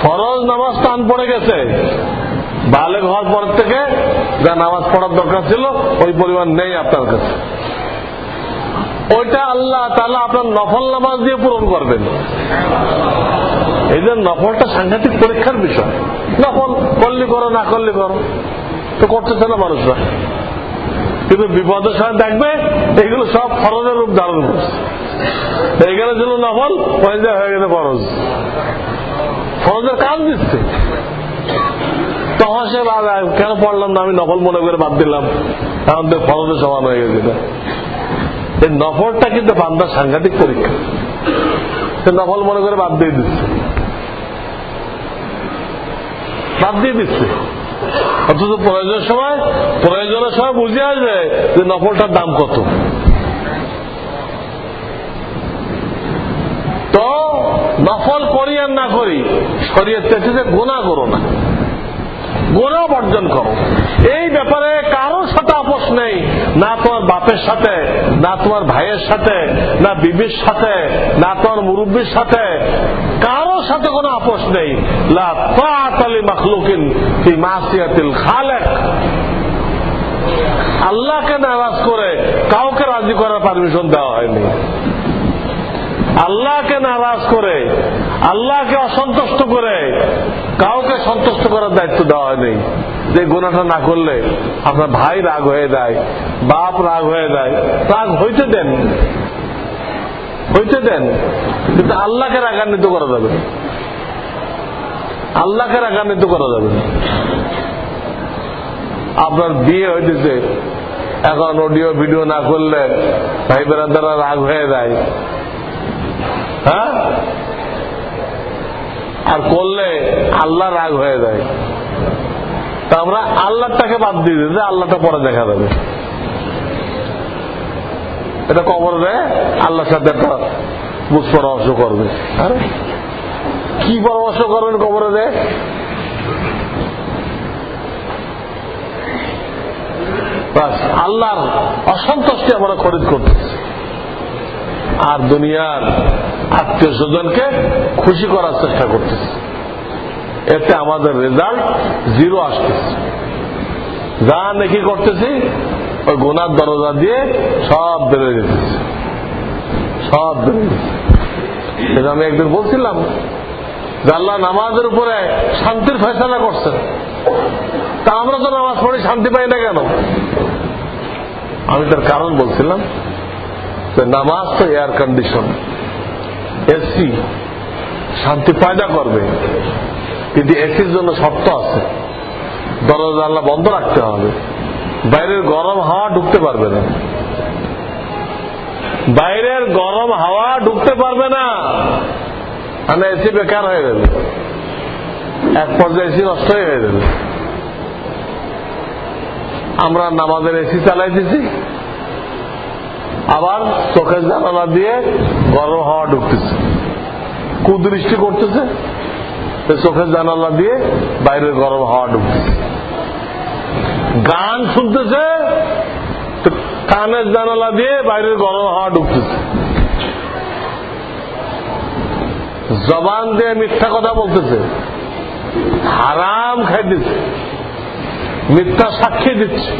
ফরজ নামাজ টান পড়ে গেছে। বালেগ হওয়ার পর থেকে যা নামাজ পড়ার দরকার ছিল, ওই পরিমাণ নেই আপনার কাছে। ওইটা আল্লাহ তাহলে আপনার নফল নামাজ দিয়ে পূরণ করবেন। এই যে নফলটা সাংঘাতিক পরীক্ষার বিষয়। নফল করলে করো, না করলে করো। তো করতেছে না মানুষরা। কিন্তু বিপদের সময় দেখবে এগুলো সব ফরজের রূপ ধারণ করছে। এইখানে ছিল নফল পয়সা হয়ে গেছে ফরজ। ফরজের কাজ দিচ্ছে। তখন সে কেন পড়লাম না আমি? নফল মনে করে বাদ দিলাম। এখন তো ফরজের সমান হয়ে গেছে এই নফলটা কিন্তু বান্দার সাংঘাতিক পরীক্ষা। সে নফল মনে করে বাদ দিয়ে দিচ্ছে। বাদ দিয়ে দিচ্ছে। অথচ প্রয়োজনের সময় প্রয়োজনের সময় বুঝে আসবে যে নফলটার দাম কত। তো নফল করি আর না করি শরীর চেয়েছে যে গোনা করো না। গোনা বর্জন করো। এই ব্যাপারে কারোর সাথে আপোষ নেই, না তোমার বাপের সাথে, না তোমার ভাইয়ের সাথে, না বিবির সাথে, না তোমার মুরব্বীর সাথে। কারোর সাথে কোনো আপোষ নেই। আল্লাহকে নারাজ করে কাউকে রাজি করার পারমিশন দেওয়া হয়নি। আল্লাহকে নারাজ করে আল্লাহকে অসন্তুষ্ট করে কাউকে সন্তুষ্ট করার দায়িত্ব দেওয়া হয়নি। যে গুণাটা না করলে আপনার ভাই রাগ হয়ে যায়, বাপ রাগ হয়ে যায়, রাগ হইতে দেন। হইতে দেন, কিন্তু আল্লাহকে রাগান্বিত করা যাবে আল্লাহকে রাগান্বিত করা যাবে আপনার বিয়ে হইতেছে, এখন অডিও ভিডিও না করলে ভাই বেড়াদারা রাগ হয়ে যায়। হ্যাঁ? আর করলে আল্লাহ রাগ হয়ে যায়। তা আমরা আল্লাহটাকে বাদ দিয়ে যে আল্লাহটা পরে দেখা যাবে। এটা কবরে আল্লাহর সাথে একটা বুঝ পরামর্শ করবে। কি পরামর্শ করবেন কবরে দেয় আল্লাহর অসন্তুষ্টি আমরা খরিদ করতেছি। আর দুনিয়ার আত্মীয় স্বজনকে খুশি করার চেষ্টা করতেছি। এতে আমাদের রেজাল্ট জিরো আসতেছে। যা নেকি করতেছি ওই গোনার দরজা দিয়ে সব বেড়ে যেতেছে সব বেড়ে যেতেছে আমি একদিন বলছিলাম যে আল্লাহ নামাজের উপরে শান্তির ফেসলা করছেন। তা আমরা তো নামাজ পড়ি শান্তি পাই না কেন? আমি তার কারণ বলছিলাম যে নামাজ তো এয়ার কন্ডিশন এসি শান্তি পয়দা করবে। কিন্তু এসির জন্য শর্ত আছে। দরজা আল্লাহ বন্ধ রাখতে হবে। বাইরের গরম হাওয়া ঢুকতে পারবে না। বাইরের গরম হাওয়া ঢুকতে পারবে না। মানে এসি বেকার হয়ে যাবে এক পর্যায়ে এসি নষ্ট হয়ে যাবে আমরা নামাজের এসি চালাই দিছি আবার চোখের জানালা দিয়ে গরম হাওয়া ঢুকতেছে। কুদৃষ্টি করতেছে। চোখের জানালা দিয়ে বাইরের গরম হাওয়া ঢুকতেছে। গান শুনতেছে কানের জানালা দিয়ে বাইরের গরম হাওয়া ঢুকতেছে। জবান দিয়ে মিথ্যা কথা বলতেছে। হারাম খাইতেছে মিথ্যা সাক্ষী দিচ্ছে।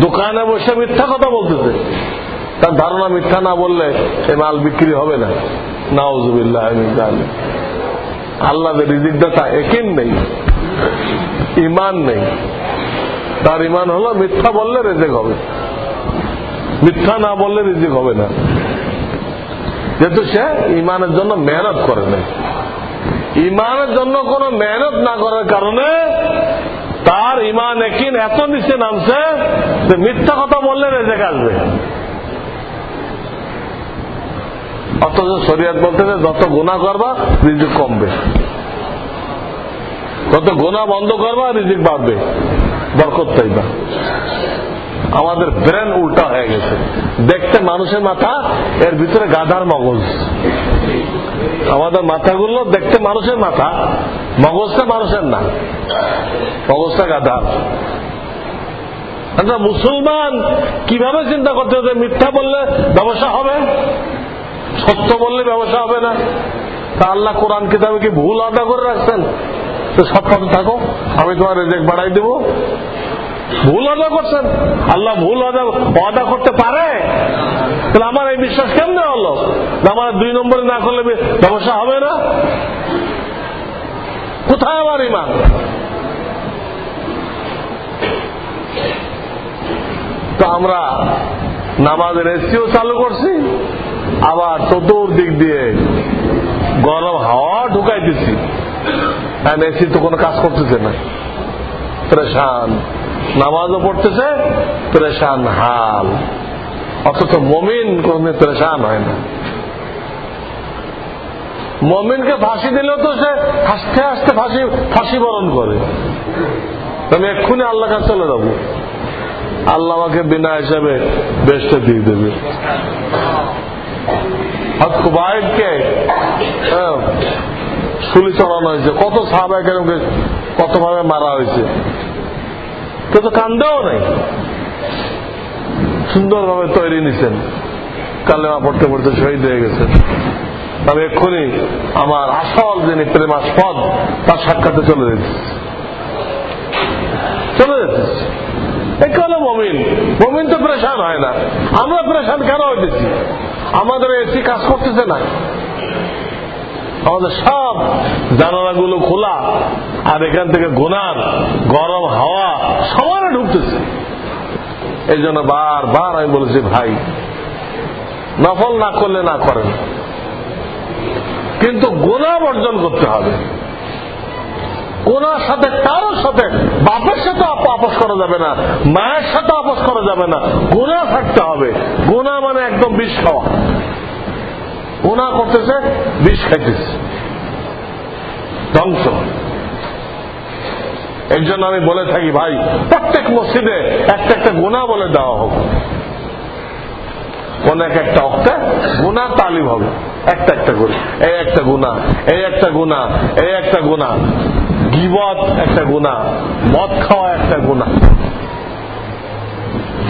দোকানে বসে মিথ্যা কথা বলতেছে। তার ধারণা মিথ্যা না বললে এ মাল বিক্রি হবে না। নাউজুবিল্লাহ আল্লাহ রিজিকদাতা একিন নেই ইমান নেই। তার ইমান হলো, মিথ্যা বললে রেজেক হবে। মিথ্যা না বললে রিজিক হবে না। যেহেতু সে ইমানের জন্য মেহনত করে নাই। ইমানের জন্য কোন মেহনত না করার কারণে তার ইমান একিন এত নিচে নামছে যে মিথ্যা কথা বললে রেজেক আসবে। অথচ শরিয়াত বলতে যত গুণা করবা, রিজিক কমবে। যত গোনা বন্ধ করবা, রিজিক বাড়বে। বরকত চাইবা আমাদের ব্রেন উল্টা হয়ে গেছে। দেখতে মানুষের মাথা, এর ভিতরে গাধার মগজ। আমাদের মাথাগুলো দেখতে মানুষের মাথা, মগজটা মানুষের না। মগজটা গাধার। আচ্ছা মুসলমান কীভাবে চিন্তা করতে হবে? মিথ্যা বললে ব্যবসা হবে? সত্য বললে ব্যবসা হবে না। তা আল্লাহ কোরআন কিতাবে কি ভুল আদা করে রাখছেন? তো কথা থাকো, আমি তোমার রেজেক বাড়াই দেব। ভুল আদা করছেন? আল্লাহ ভুল আদা আদা করতে পারে? তাহলে আমার এই বিশ্বাস কেমনে হলো? আমার দুই নম্বরে না করলে ব্যবসা হবে না? কোথায় আমার ইমান? তো আমরা নামাজের এসিও চালু করছি, আবার চতুর্দিক দিয়ে গরম হাওয়া ঢুকাই দিচ্ছি। এসি তো কোনো কাজ করতেছে না। প্রেশান। নামাজও পড়তেছে, প্রেশান হাল। অথচ মমিন কোনদিন প্রেশান হয় না। মমিনকে ফাঁসি দিলেও তো সে হাসতে হাসতে ফাঁসি ফাঁসি বরণ করে। আমি এক্ষুনি আল্লাহ কাছে চলে যাব। আল্লাহ আমাকে বিনা হিসাবে বেশটা দিয়ে দেবে। কুবাইদকে শুলি চড়ানো হয়েছে কত সাহাবাহ কত ভাবে মারা হয়েছে? কেউ তো কান্দেও নাই। সুন্দরভাবে তৈরি নিছেন। কালেমা পড়তে পড়তে শহীদ হয়ে গেছে আমি এক্ষুনি আমার আসল যিনি প্রেমাস্পদ তার সাক্ষাতে চলে যেতে চলে যেতে একে হলো মমিন? মমিন তো প্রেশান হয় না। আমরা প্রেশান কেন হইতেছি? আমাদের এসি কাজ করতেছে না। আমাদের সব জানালাগুলো খোলা আর এখান থেকে গোনার, গরম হাওয়া সমানে ঢুকতেছে। এই জন্য বারবার আমি বলেছি, ভাই, নফল না করলে না করেন। কিন্তু গোনা বর্জন করতে হবে। গোনার সাথে কারোর সাথে, বাপের সাথে আপোষ করা যাবে না, মায়ের সাথে আপোষ করা যাবে না। গোনা থাকতে হবে। গোনা মানে একদম বিষ খাওয়া। গোনা করতেছে, বিষ খাইতেছে। ধ্বংস। এর জন্য আমি বলে থাকি, ভাই, প্রত্যেক মসজিদে একটা একটা গুণা বলে দেওয়া হোক। কোন এক একটা অক্টে গুণা তালিম হবে। একটা একটা করে এই একটা গুণা, এই একটা গুণা, এই একটা গুণা। গিবত একটা গুণা, মদ খাওয়া একটা গুণা।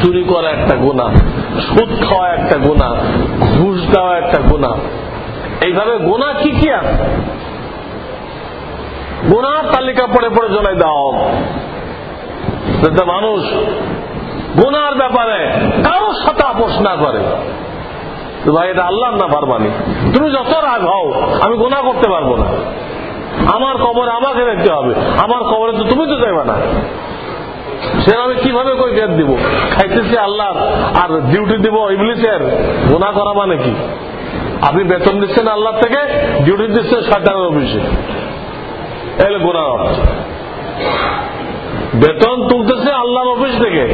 চুরি করা একটা গুণা, সুদ খাওয়া একটা গুণা, ঘুষ দেওয়া একটা গুণা। এইভাবে গুণা কি কি আছে? গুণার তালিকা পড়ে পড়ে দেওয়া যাতে মানুষ গুনার ব্যাপারে কারোর সাথে আপোষ না করে। ভাই, এটা আল্লাহ না পারবানি তুমি যত রাগ হও, আমি গুণা করতে পারব না। আমার কবরে আমাকে দেখতে হবে। আমার কবরে তো তুমি তো যাইবা না। সে আমি কীভাবে বেদ দিব? খাইতেছি আল্লাহ আর ডিউটি দিব গুণা করা মানে কি? আপনি বেতন দিচ্ছেন আল্লাহ থেকে ডিউটি দিচ্ছেন সরকারের অফিসে। এলে অর্থ বেতন তুলতেছে আল্লাহর অফিস থেকে।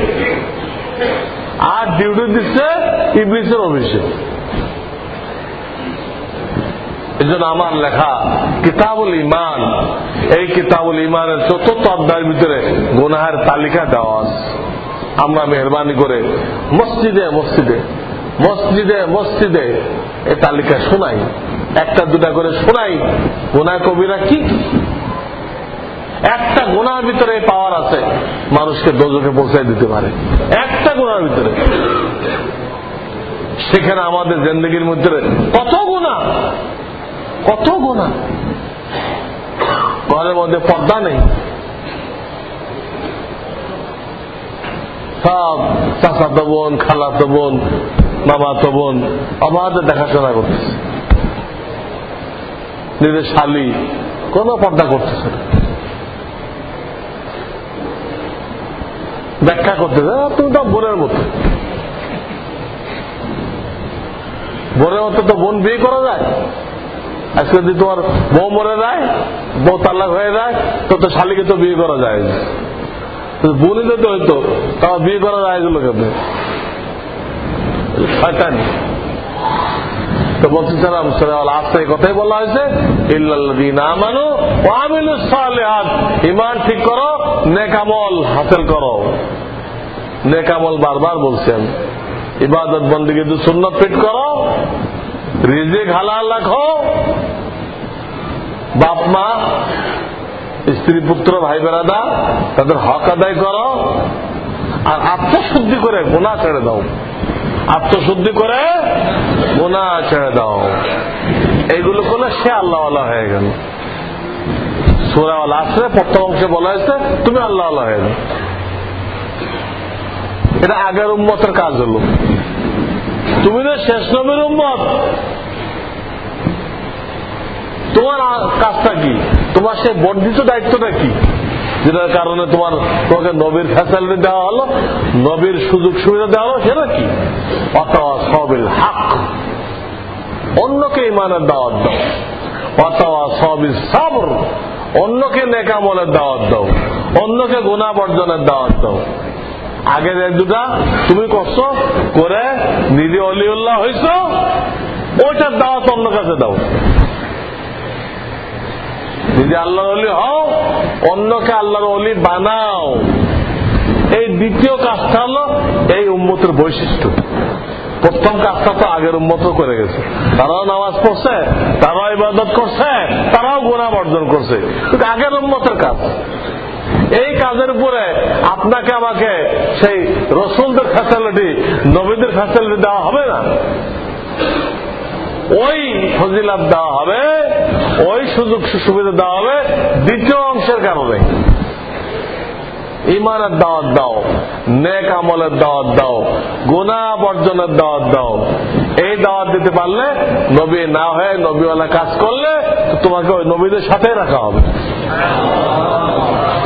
আর ডিউটি দিচ্ছে ইবলিসের অফিসে। এই জন্য আমার লেখা, কিতাবুল ইমান এই কিতাবুল ইমানের চতুর্থ অধ্যায়ের ভিতরে গুনাহের তালিকা দেওয়া আছে। আমরা মেহরবানি করে মসজিদে মসজিদে মসজিদে মসজিদে এই তালিকা শোনাই। একটা, দুটা করে শোনাই। গুনায় কবিরা কি? একটা গুণার ভিতরে পাওয়ার আছে, মানুষকে দোজকে পৌঁছায় দিতে পারে। একটা গোনার ভিতরে। সেখানে আমাদের জিন্দগির মধ্যে কত গুণা কত গুণা ঘরের মধ্যে পর্দা নেই। সব চাচাতো বোন, খালাতো বোন মামাতো বোন অবাধে দেখাশোনা করতেছে। নিজের শালি কোন পর্দা করতেছে ব্যাখ্যা করতেছে তুমি তো বোনের মতো। বোনের মতো তো বোন বিয়ে করা যায়? আজকে যদি তোমার বউ মরে যায়, বউ তালাক হয়ে যায়, তো তো শালিকে তো বিয়ে করা যায়। বোনই যদি হইতো, তাও বিয়ে করা যায় এগুলো কেমন? তো বলতেছিলাম আসতে কথাই বলা হয়েছে আমানু আমিলু সালেহাত। ইমান ঠিক করো নেকামল হাসিল করো। নেকামল বারবার বলছেন ইবাদত বন্দী কিন্তু শূন্য ফিট করো রিজিক হালাল রাখো। বাপ, মা, স্ত্রী, পুত্র, ভাই, বেড়াদা, তাদের হক আদায় করো। আর আত্মশুদ্ধি করে গুণা ছেড়ে দাও। আত্মশুদ্ধি করে গুণা ছেড়ে দাও। এইগুলো করলে সে আল্লাহ হয়ে গেল। সুরাওয়াল আসলে প্রথম অংশে বলা হয়েছে, তুমি আল্লাহ হয়ে যাও। এটা আগের উন্মতের কাজ হলো। তুমি তো শেষ নবীর উম্মত। তোমার কাজটা কি? তোমার সে বর্ধিত দায়িত্বটা কি? যেটার কারণে তোমার তোমাকে নবীর ফ্যাসিলিটি দেওয়া হলো, নবীর সুযোগ সুবিধা দেওয়া হলো, সেটা কি? অথবা সবিল হাক। অন্যকে ইমানের দাওয়াত দাও। অথবা সবিল সাবর। অন্যকে নেকামলের দাওয়াত দাও। অন্যকে গুণা বর্জনের দাওয়াত দাও। আগের এক দুটা, তুমি করছ, করে নিজে অলিউল্লাহ হয়েছ ওইটার দাওয়াত অন্য কাছে দাও। নিজে আল্লাহর অলি হও, অন্যকে আল্লাহর অলি বানাও। এই দ্বিতীয় কাজটা হলো এই উম্মতের বৈশিষ্ট্য। প্রথম কাজটা তো আগের উন্মত করে গেছে। তারাও নামাজ পড়ছে, তারাও ইবাদত করছে, তারাও গুণা বর্জন করছে। আগের উন্মতের কাজ। এই কাজের উপরে আপনাকে আমাকে সেই রসুলদের ফ্যাসিলিটি নবীদের ফ্যাসিলিটি দেওয়া হবে না। ওই ফজিলাত দেওয়া হবে, ওই সুযোগ সুবিধা দেওয়া হবে, দ্বিতীয় অংশের কারণে। ইমানের দাওয়াত দাও, নেক আমলের দাওয়াত দাও গুণা বর্জনের দাওয়াত দাও। এই দাওয়াত দিতে পারলে নবী না হয়ে নবীওয়ালা কাজ করলে তোমাকে ওই নবীদের সাথে রাখা হবে।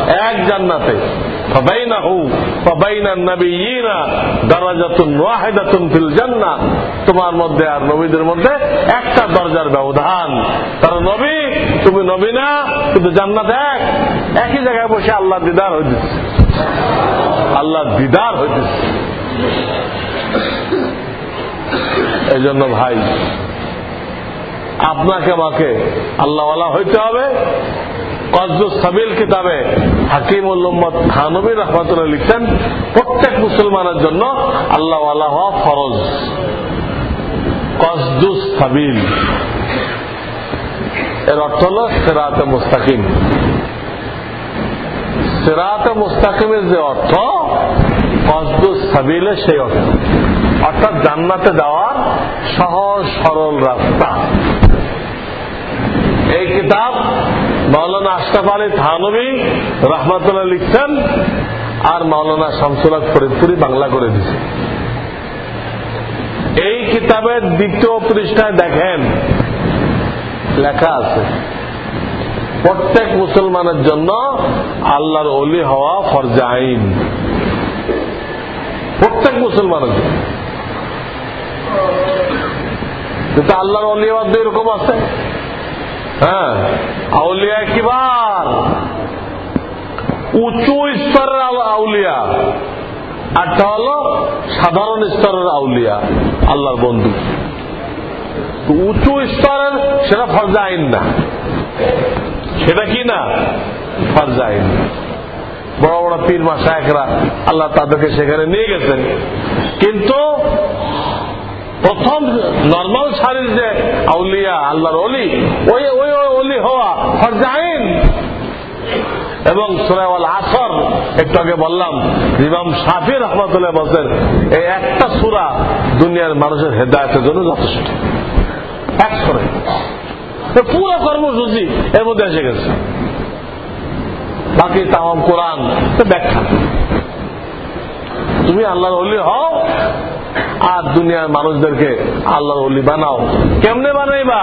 এক জান্নাতে। তোমার মধ্যে আর নবীদের মধ্যে একটা দরজার ব্যবধান। তারা নবী, তুমি নবী না, কিন্তু জান্নাত এক। একই জায়গায় বসে আল্লাহ দিদার হইতেছে। আল্লাহ দিদার হইতেছে। এই ভাই আপনাকে আমাকে আল্লাহওয়ালা হইতে হবে। কিতাবে রহমতুল্লাহ লিখছেন, প্রত্যেক মুসলমানের জন্য আল্লাহওয়ালা হওয়া ফরজ। কসদুস সাবিল। এর অর্থ হল সেরাতে মুস্তাকিম। সেরাতে মুস্তাকিমের যে অর্থ, কসদুস সেই অর্থ। অর্থাৎ জান্নাতে যাওয়ার সহজ সরল রাস্তা এই কিতাব মাওলানা আশরাফ আলী থানবী রহমতুল্লাহ লিখছেন আর মাওলানা শামসুলাক ফরিদপুরি বাংলা করে দিছে। এই কিতাবের দ্বিতীয় পৃষ্ঠায় দেখেন, লেখা আছে, প্রত্যেক মুসলমানের জন্য আল্লাহর অলি হওয়া ফরজে আইন। প্রত্যেক মুসলমানের জন্য। কিন্তু আল্লাহর অলি হওয়ার দুই রকম আছে। হ্যাঁ। আউলিয়া কিবার? উঁচু স্তরের আউলিয়া। আরটা হল সাধারণ স্তরের আউলিয়া, আল্লাহর বন্ধু। উঁচু স্তরের, সেটা ফরজা আইন না। সেটা কি না? ফরজা আইন। বড় বড় পীর মাসা একরা আল্লাহ তাদেরকে সেখানে নিয়ে গেছেন। কিন্তু প্রথম নর্মাল শাড়ির যে আউলিয়া, আল্লাহর অলি ওই ওই অলি হওয়া ফরজা আইন এবং সুরাওয়াল আসর, একটু আগে বললাম, ইমাম শাফি রহমতুল্লাহ বলছেন, এই একটা সুরা দুনিয়ার মানুষের হেদায়তের জন্য যথেষ্ট। এক সরে। পুরো কর্মসূচি এর মধ্যে এসে গেছে। বাকি তাম কোরআন ব্যাখ্যা। তুমি আল্লাহর অলি হও, আর দুনিয়ার মানুষদেরকে আল্লাহর অলি বানাও। কেমনে বানাইবা?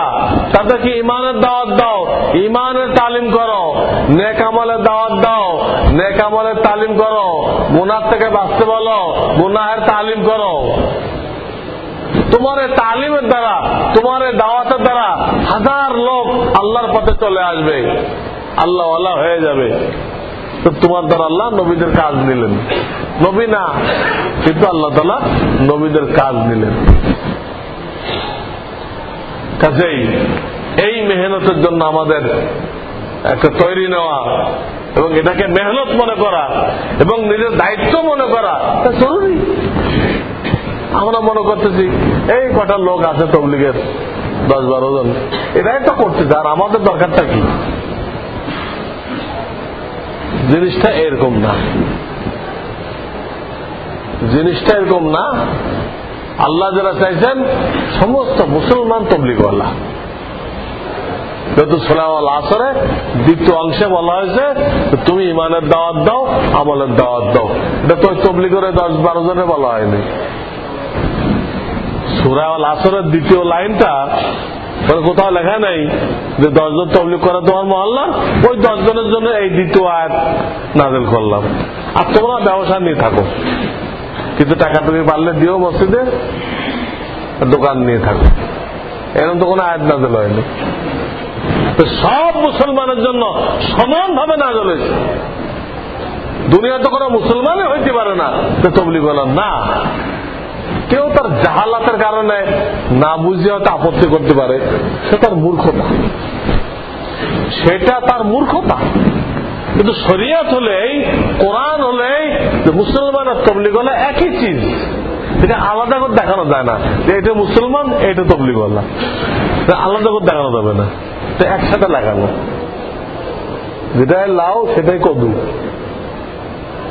তাদেরকে ইমানের দাওয়াত দাও ইমানের তালিম করো, নেক আমলের দাওয়াত দাও, নেক আমলের তালিম করো গুনার থেকে বাঁচতে বলো, গুনাহের তালিম করো। তোমার তালিমের দ্বারা, তোমার দাওয়াতের দ্বারা হাজার লোক আল্লাহর পথে চলে আসবে। আল্লাহ আল্লাহ হয়ে যাবে। তো তোমার দ্বারা আল্লাহ নবীদের কাজ নিলেন নবী না, কিন্তু আল্লাহ তালা নবীদের কাজ নিলেন কাজেই এই মেহনতের জন্য আমাদের একটা তৈরি নেওয়া এবং এটাকে মেহনত মনে করা এবং নিজের দায়িত্ব মনে করা, তা জরুরি আমরা মনে করতেছি, এই কটা লোক আছে তবলিগের দশ বারো জন এটাই তো করতেছে, আর আমাদের দরকারটা কি? জিনিসটা এরকম না। জিনিসটা এরকম না। আল্লাহ যারা চাইছেন, সমস্ত মুসলমান তবলিগওয়ালা যেহেতু সোলাওয়াল আসরে, দ্বিতীয় অংশে বলা হয়েছে, তুমি ইমানের দাওয়াত দাও, আমলের দাওয়াত দাও। এটা তো তবলি করে দশ বারো জনে বলা হয়নি। সুরাওয়াল আসরের দ্বিতীয় লাইনটা কোথাও লেখা নেই যে দশজন তবলিক করে তোমার মহল্লা। ওই দশজনের জন্য এই দ্বিতীয় আয়াত নাজেল করলাম। আর তোমরা ব্যবসা নিয়ে থাকো। কিন্তু টাকা তুমি পারলে দিও মসজিদে, দোকান নিয়ে থাকো। এরকম তো কোনো আয়াত নাজেল হয়নি। তো সব মুসলমানের জন্য সমানভাবে নাজল হয়েছে। দুনিয়া তো কোনো মুসলমানই হইতে পারে না তো তবলি বললাম না। কেউ তার জাহালাতের কারণে না বুঝিয়ে হয়তো আপত্তি করতে পারে, সে তার মূর্খতা। সেটা তার মূর্খতা। কিন্তু শরিয়াত হলেই, কোরআন হলেই মুসলমানের তবলিগ হলে একই চিজ। এটা আলাদা করে দেখানো যায় না যে এটা মুসলমান, এটা তবলিগ হল্লা আলাদা করে দেখানো যাবে না। একসাথে লাগানো। যেটাই লাউ সেটাই কদু।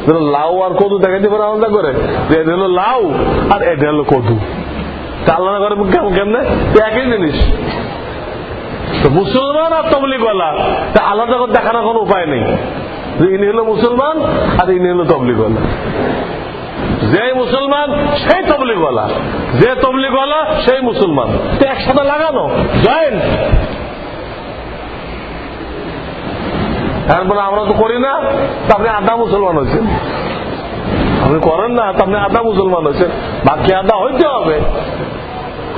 লাউ আর কদু দেখাইতে পারে আলাদা করে। এটা হলো লাউ আর এটা হলো কদু। আলাদা করে কেমন একই জিনিস। মুসলমান আর তবলিগওয়ালা। তা আলাদা করে দেখানোর কোন উপায় নেই। যে ইনি হলো মুসলমান আর ইনি হলো তবলিগওয়ালা। যে মুসলমান, সেই তবলিগওয়ালা। যে তবলিগওয়ালা, সেই মুসলমান। তো একসাথে লাগানো। জয়েন্ট। তারপরে আমরা তো করি না আপনি আধা মুসলমান হয়েছেন। আপনি করেন না আপনি আধা মুসলমান হয়েছেন। বাকি আধা হইতে হবে।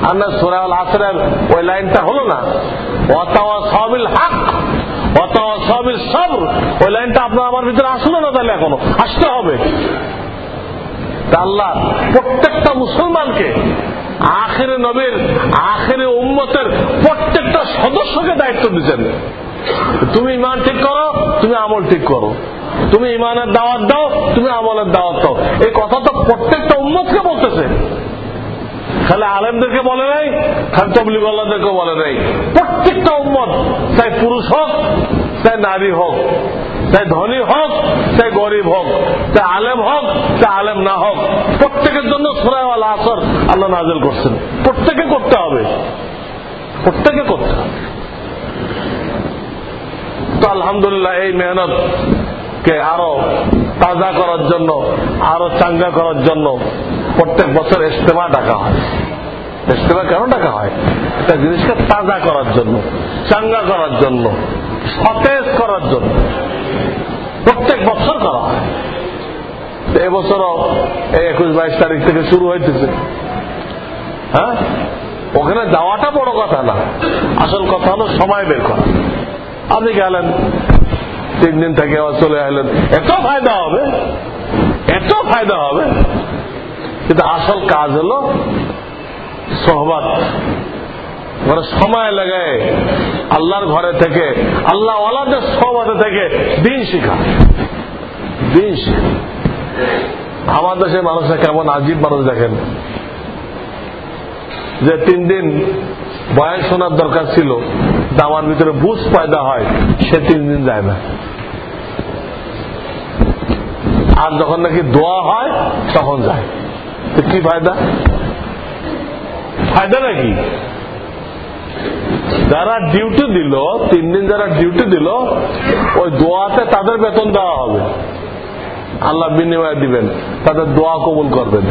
আর সোরাল আসরের ওই লাইনটা হলো না অতাওয়া সবিল হাক অতাওয়া সবিল ওই লাইনটা আপনার আমার ভিতরে আসলো না তাহলে এখনও? আসতে হবে। আল্লাহ প্রত্যেকটা মুসলমানকে, আখেরে নবীর, আখেরে উম্মতের প্রত্যেকটা সদস্যকে দায়িত্ব দিচ্ছেন তুমি ইমান ঠিক করো, তুমি আমল ঠিক করো। তুমি ইমানের দাওয়াত দাও, তুমি আমলের দাওয়াত দাও। এই কথা তো প্রত্যেকটা উম্মতকে বলতেছে। খালি আলেমদেরকে বলে নাই, খালি তবলিগল্লাদেরকে বলে নাই। প্রত্যেকটা উম্মত, চাই পুরুষ হোক, চাই নারী হোক, চাই ধনী হোক, চাই গরিব হোক, চাই আলেম হোক, চাই আলেম না হোক। প্রত্যেকের জন্য সুরায়ওয়ালা আসর আল্লাহ নাজেল করছেন। প্রত্যেকে করতে হবে। প্রত্যেকে করতে হবে। তো আলহামদুলিল্লাহ এই মেহনত কে আরও তাজা করার জন্য, আরও চাঙ্গা করার জন্য প্রত্যেক বছর ইস্তেমা ডাকা হয়। ইস্তেমা কেন ডাকা হয়? একটা জিনিসকে তাজা করার জন্য, চাঙ্গা করার জন্য, সতেজ করার জন্য। প্রত্যেক বছর করা হয়। এবছরও এই একুশ বাইশ তারিখ থেকে শুরু হইতেছে। হ্যাঁ? ওখানে যাওয়াটা বড় কথা না। আসল কথা হলো সময় বের করা। আপনি গেলেন তিন দিন থেকে আবার চলে আসলেন এত ফায়দা হবে? এত ফায়দা হবে? কিন্তু আসল কাজ হলো সহবাত মানে সময় লাগায় আল্লাহর ঘরে থেকে, আল্লাহ ওয়ালাদের সহবাতে থেকে দিন শিখা। দিন শিখা। আমার দেশের মানুষরা কেমন আজীব মানুষ দেখেন। যে তিন দিন বয়ান শোনার দরকার ছিল আমার ভিতরে বুঝ পয়দা হয়, সে তিন দিন যায় না। আর যখন নাকি দোয়া হয়, তখন যায়। তো কি ফায়দা? ফায়দা নাকি? যারা ডিউটি দিল, তিন দিন যারা ডিউটি দিল, ওই দোয়াতে তাদের বেতন দেওয়া হবে। আল্লাহ বিনিময় দিবেন, তাদের দোয়া কবুল করবেন।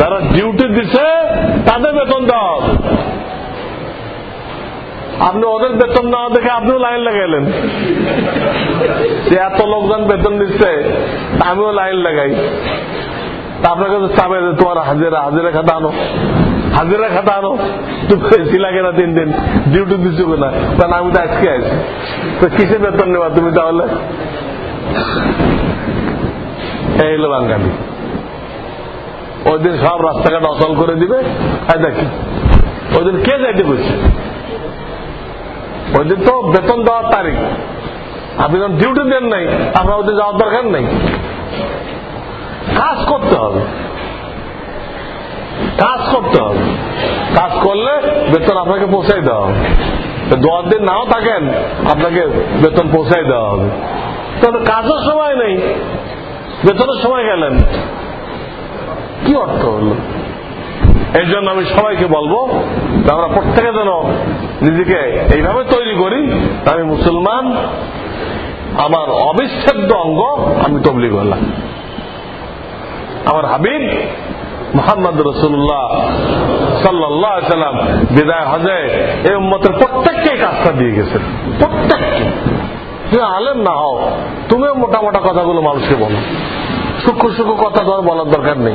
যারা ডিউটি দিছে, তাদের বেতন দেওয়া হবে। আপনি ওদের বেতন না দেখে আপনিও লাইন লাগাইলেন। যে এত লোকজন বেতন দিচ্ছে, আমিও লাইন লাগাই। আপনার কাছে চাবে যে তোমার হাজিরা হাজিরা খাতা আনো। হাজিরা খাতা আনো। এসি লাগে না তিন দিন ডিউটি দিচ্ছ না কারণ আমি তো আজকে আছি তো কিসে বেতন নেবা তুমি তাহলে? এই হলো বাঙালি। ওই দিন সব রাস্তাঘাট অচল করে দিবে। ফায়দা কি ওই দিন কে যাইতে বলছে? ওই তো বেতন দেওয়ার তারিখ। আপনি যখন ডিউটি দেন নাই, আপনার ওদের যাওয়ার দরকার নেই। কাজ করতে হবে। কাজ করতে হবে। কাজ করলে বেতন আপনাকে পৌঁছাই দেওয়া হবে। দোয়ার দিন নাও থাকেন, আপনাকে বেতন পৌঁছাই দেওয়া হবে। তবে কাজের সময় নেই। বেতনের সময় গেলেন। কি অর্থ হলো? এই জন্য আমি সবাইকে বলব আমরা প্রত্যেকে যেন নিজেকে এইভাবে তৈরি করি আমি মুসলমান, আমার অবিচ্ছেদ্য অঙ্গ আমি তবলি করলাম আমার হাবিব মোহাম্মদ রসুল্লাহ সাল্লাহ সাল্লাম বিদায় হজে এই উম্মতের প্রত্যেককে কাজটা দিয়ে গেছেন। প্রত্যেককে। তুমি আলেম না হও, তুমিও মোটা মোটা কথাগুলো মানুষকে বলো। সূক্ষ্ম সূক্ষ্ম কথা তোমার বলার দরকার নেই।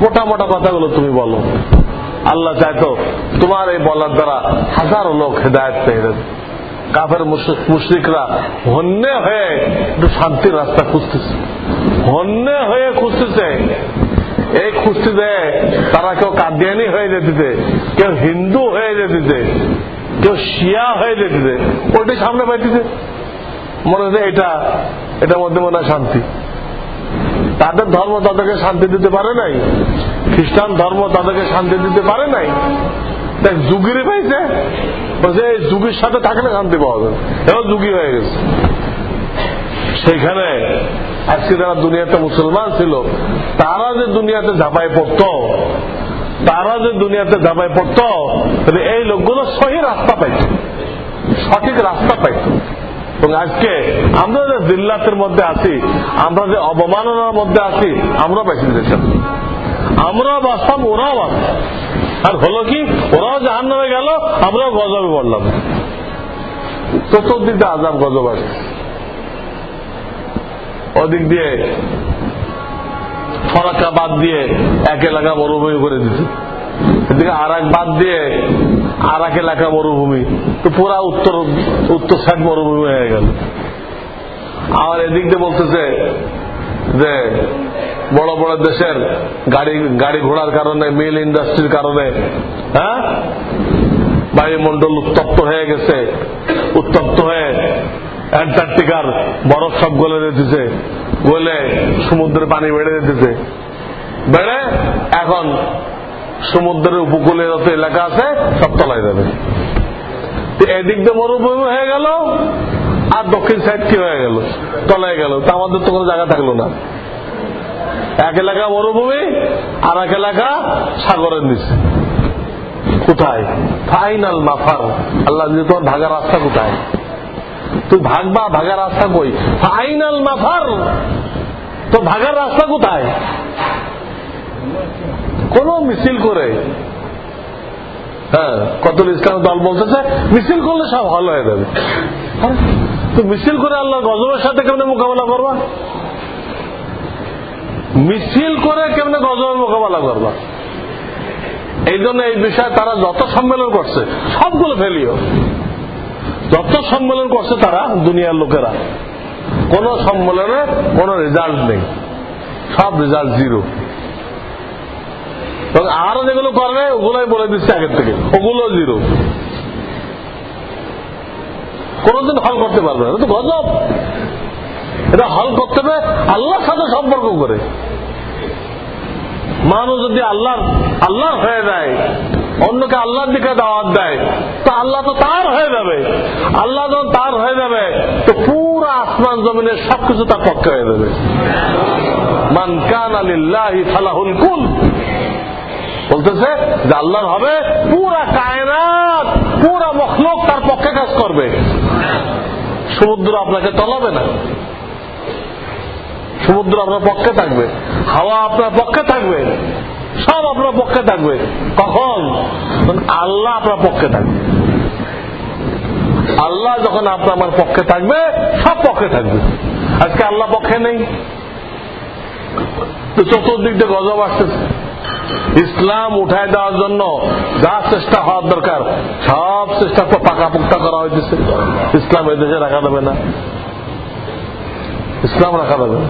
মোটা মোটা কথাগুলো তুমি বলো। আল্লাহ চাইতো তোমার এই বলার দ্বারা হাজারো লোক হেদায়ত পেয়ে দেবে কাফের মুশ্রিকরা হন্যে হয়ে একটু শান্তির রাস্তা খুঁজতেছে। হন্যে হয়ে খুঁজতেছে। এই খুঁজতে তারা কেউ কাদিয়ানি হয়ে যেতেছে, কেউ হিন্দু হয়ে যেতেছে, কেউ শিয়া হয়ে যেতেছে ওটি সামনে পাইতেছে। মনে হচ্ছে এটা এটার মধ্যে মনে হয় শান্তি। তাদের ধর্ম তাদেরকে শান্তি দিতে পারে নাই। খ্রিস্টান ধর্ম তাদেরকে শান্তি দিতে পারে নাই। দেখ যুগিরই পাইছে বলছে, এই যুগের সাথে থাকলে শান্তি পাওয়া যাবে। এবার যুগি হয়ে গেছে। সেইখানে আজকে যারা দুনিয়াতে মুসলমান ছিল, তারা যে দুনিয়াতে ঝাঁপাই পড়ত, তারা যে দুনিয়াতে ঝাঁপাই পড়ত এই লোকগুলো সহি রাস্তা পাইত, সঠিক রাস্তা পাইত। এবং আজকে আমরা যে জিল্লাতের মধ্যে আছি, আমরা যে অবমাননার মধ্যে আছি, আমরা পাইছি দেশের আমরাও বাঁচতাম, ওরাও বাঁচতাম আর হলো কি? ওরাও জাহান নামে গেল আমরাও গজবে পড়লাম। চতুর্দিকে আজাব গজব আছে ওদিক দিয়ে ফরাক্কা বাদ দিয়ে এক এলাকা মরুভূমি করে দিচ্ছে এদিকে আর এক বাদ দিয়ে আর এক এলাকা মরুভূমি। তো পুরা উত্তর উত্তর সাইড মরুভূমি হয়ে গেল। আর এদিক দিয়ে বলতেছে যে, বড় বড় দেশের গাড়ি গাড়ি ঘোড়ার কারণে মিল ইন্ডাস্ট্রির কারণে হ্যাঁ? বায়ুমন্ডল উত্তপ্ত হয়ে গেছে। উত্তপ্ত হয়ে অ্যান্টার্কটিকার বরফ সব গলে যেতেছে। গলে সমুদ্রের পানি বেড়ে যেতেছে। বেড়ে এখন সমুদ্রের উপকূলে যত এলাকা আছে, সব তলায় যাবে। এদিক দিয়ে মরুভূমি হয়ে গেল, আর দক্ষিণ সাইড কি হয়ে গেল? তলায় গেল। তা আমাদের তো কোনো জায়গা থাকল না। এক এলাকা মরুভূমি, আর এক এলাকা সাগরের নিচে। কোথায়? ফাইনাল মাফার আল্লাহ যদি তোমার ভাগার রাস্তা কোথায়? তুই ভাগবা ভাগা রাস্তা কই? ফাইনাল মাফার তো ভাগার রাস্তা কোথায়? কোন মিছিল করে হ্যাঁ কতল ইসলাম দল বলতেছে, মিছিল করলে সব ভালো হয়ে যাবে? তো মিছিল করে আল্লাহ গজবের সাথে কেমনে মোকাবেলা করবা? মিছিল করে কেমনে গজবের মোকাবেলা করবা? এই জন্য এই বিষয়ে তারা যত সম্মেলন করছে, সবগুলো ফেলিও যত সম্মেলন করছে তারা দুনিয়ার লোকেরা। কোন সম্মেলনে কোন রেজাল্ট নেই। সব রেজাল্ট জিরো এবং আরও যেগুলো করবে, ওগুলোই বলে দিচ্ছে আগের থেকে। ওগুলো জিরো। কোনদিন হল করতে পারবে না। তো গজব। এটা হল করতে হবে আল্লাহর সাথে সম্পর্ক করে। মানুষ যদি আল্লাহ আল্লাহর হয়ে যায়, অন্যকে আল্লাহর দিকে দাওয়াত দেয়, তো আল্লাহ তো তার হয়ে যাবে। আল্লাহ যখন তার হয়ে যাবে, তো পুরো আসমান জমিনের সবকিছু তার পক্ষে হয়ে যাবে। মান কান আলিল্লাহি ফালাহুল কুল। বলতেছে যে আল্লাহর হবে পুরা কায়নাত, পুরা মখলুক তার পক্ষে কাজ করবে। সমুদ্র আপনাকে তলাবে না। সমুদ্র আপনার পক্ষে থাকবে। হাওয়া আপনার পক্ষে থাকবে। সব আপনার পক্ষে থাকবে। কখন? আল্লাহ আপনার পক্ষে থাকবে। আল্লাহ যখন আপনার আমার পক্ষে থাকবে, সব পক্ষে থাকবে। আজকে আল্লাহ পক্ষে নেই। তো চতুর্দিক দিয়ে গজব আসতেছে। ইসলাম উঠায় দেওয়ার জন্য যা চেষ্টা হওয়ার দরকার, সব চেষ্টা তো পাকা পুক্তা করা হয়েছে ইসলাম এদেশে রাখা যাবে না। ইসলাম রাখা যাবে না।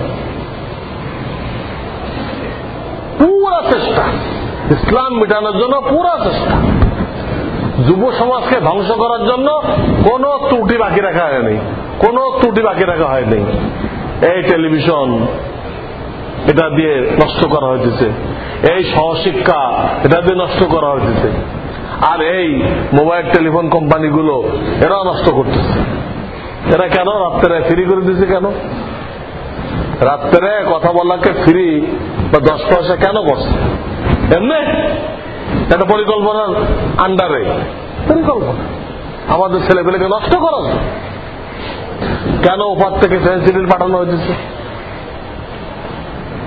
পুরা চেষ্টা। ইসলাম মেটানোর জন্য পুরা চেষ্টা। যুব সমাজকে ধ্বংস করার জন্য কোন ত্রুটি বাকি রাখা হয়নি। কোন ত্রুটি বাকি রাখা হয়নি। এই টেলিভিশন এটা দিয়ে নষ্ট করা হয়েছে এই সহশিক্ষা এটা দিয়ে নষ্ট করা হয়েছে আর এই মোবাইল, টেলিফোন কোম্পানিগুলো এরাও নষ্ট করতেছে। এরা কেন রাত্রে ফ্রি করে দিচ্ছে কেন? রাত্রে কথা বলাকে ফ্রি বা দশ পয়সা কেন করছে? এমনি? একটা পরিকল্পনার আন্ডারে। পরিকল্পনা। আমাদের ছেলেপেলেকে নষ্ট করা কেন ওপার থেকে ফেন্সিডিল পাঠানো হয়েছে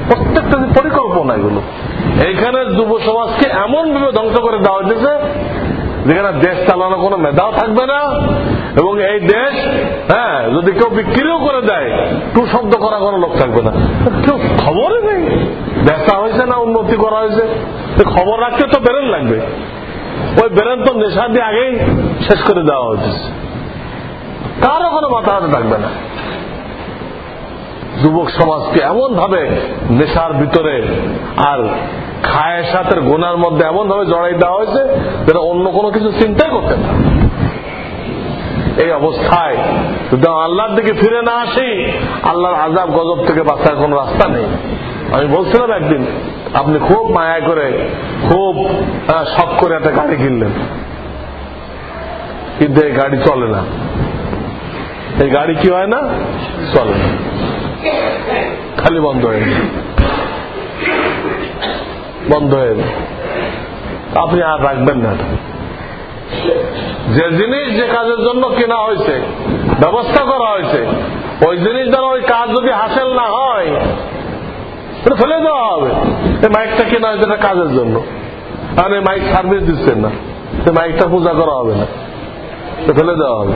প্রত্যেকটা পরিকল্পনা এগুলো। এইখানে যুব সমাজকে এমন ভাবে ধ্বংস করে দেওয়া হয়েছে যেখানে দেশ চালানো কোনো মেধাও থাকবে না এবং এই দেশ হ্যাঁ যদি কেউ বিক্রিও করে দেয় টু শব্দ করা কোনো লোক থাকবে না। কেউ খবরই নেই। ব্যবসা হয়েছে না উন্নতি করা হয়েছে? খবর রাখতে তো বেরেন লাগবে। ওই বেরেন তো নেশা দিয়ে আগেই শেষ করে দেওয়া হয়েছে। কারও কোনো মাথা হাতে থাকবে না। যুবক সমাজকে এমন ভাবে নেশার ভিতরে আর খায়ের গোনার মধ্যে এমন ভাবে জড়াই দেওয়া হয়েছে যেটা অন্য কোনো কিছু চিন্তাই করতে না। এই অবস্থায় যদি আল্লাহর দিকে ফিরে না আসি, আল্লাহর আজাব গজব থেকে বাঁচার কোন রাস্তা নেই। আমি বলছিলাম একদিন, আপনি খুব মায়া করে, খুব শখ করে একটা গাড়ি কিনলেন। কিন্তু এই গাড়ি চলে না। এই গাড়ি কি হয় না? চলে না। খালি বন্ধ হয়ে বন্ধ হয়ে আপনি আর রাখবেন না। যে জিনিস যে কাজের জন্য কেনা হয়েছে, ব্যবস্থা করা হয়েছে, ওই জিনিস দ্বারা ওই কাজ যদি হাসিল না হয় ফেলে দেওয়া হবে। এই মাইকটা কেনা হয়েছে এটা কাজের জন্য। আর এই মাইক সার্ভিস দিচ্ছেন না। সে মাইকটা পূজা করা হবে না। ফেলে দেওয়া হবে।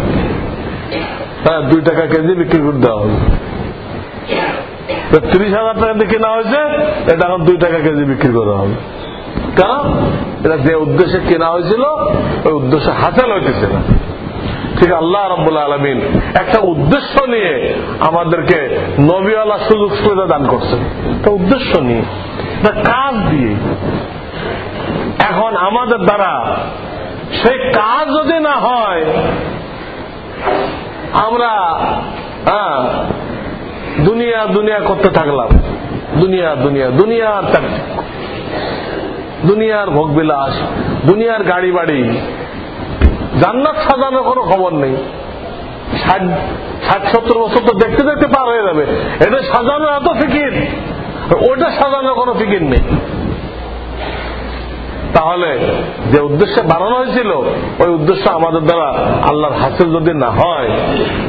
হ্যাঁ দুই টাকা কেজি বিক্রি করে দেওয়া হবে। ত্রিশ হাজার টাকা দিয়ে কেনা হয়েছে, এটা এখন দুই টাকা কেজি বিক্রি করা হবে। কেন এটা যে উদ্দেশ্যে কেনা হয়েছিল, ওই উদ্দেশ্য হাসিল হইতেছে না। ঠিক আল্লাহ রব্বুল্লাহ আলমিন একটা উদ্দেশ্য নিয়ে আমাদেরকে নবীওয়ালা সুযোগ সুবিধা দান করছেন। একটা উদ্দেশ্য নিয়ে, একটা কাজ দিয়ে। এখন আমাদের দ্বারা সেই কাজ যদি না হয়, আমরা হ্যাঁ দুনিয়া দুনিয়া করতে থাকলাম। দুনিয়া দুনিয়া দুনিয়ার দুনিয়ার ভোগ বিলাস, দুনিয়ার গাড়ি বাড়ি। জান্নাত সাজানোর কোনো খবর নেই। ষাট, সত্তর বছর তো দেখতে দেখতে পার হয়ে যাবে। এটা সাজানো এত ফিকির। ওটা সাজানোর কোনো ফিকির নেই। তাহলে যে উদ্দেশ্যে বানানো হয়েছিল, ওই উদ্দেশ্য আমাদের দ্বারা আল্লাহর হাসিল যদি না হয়,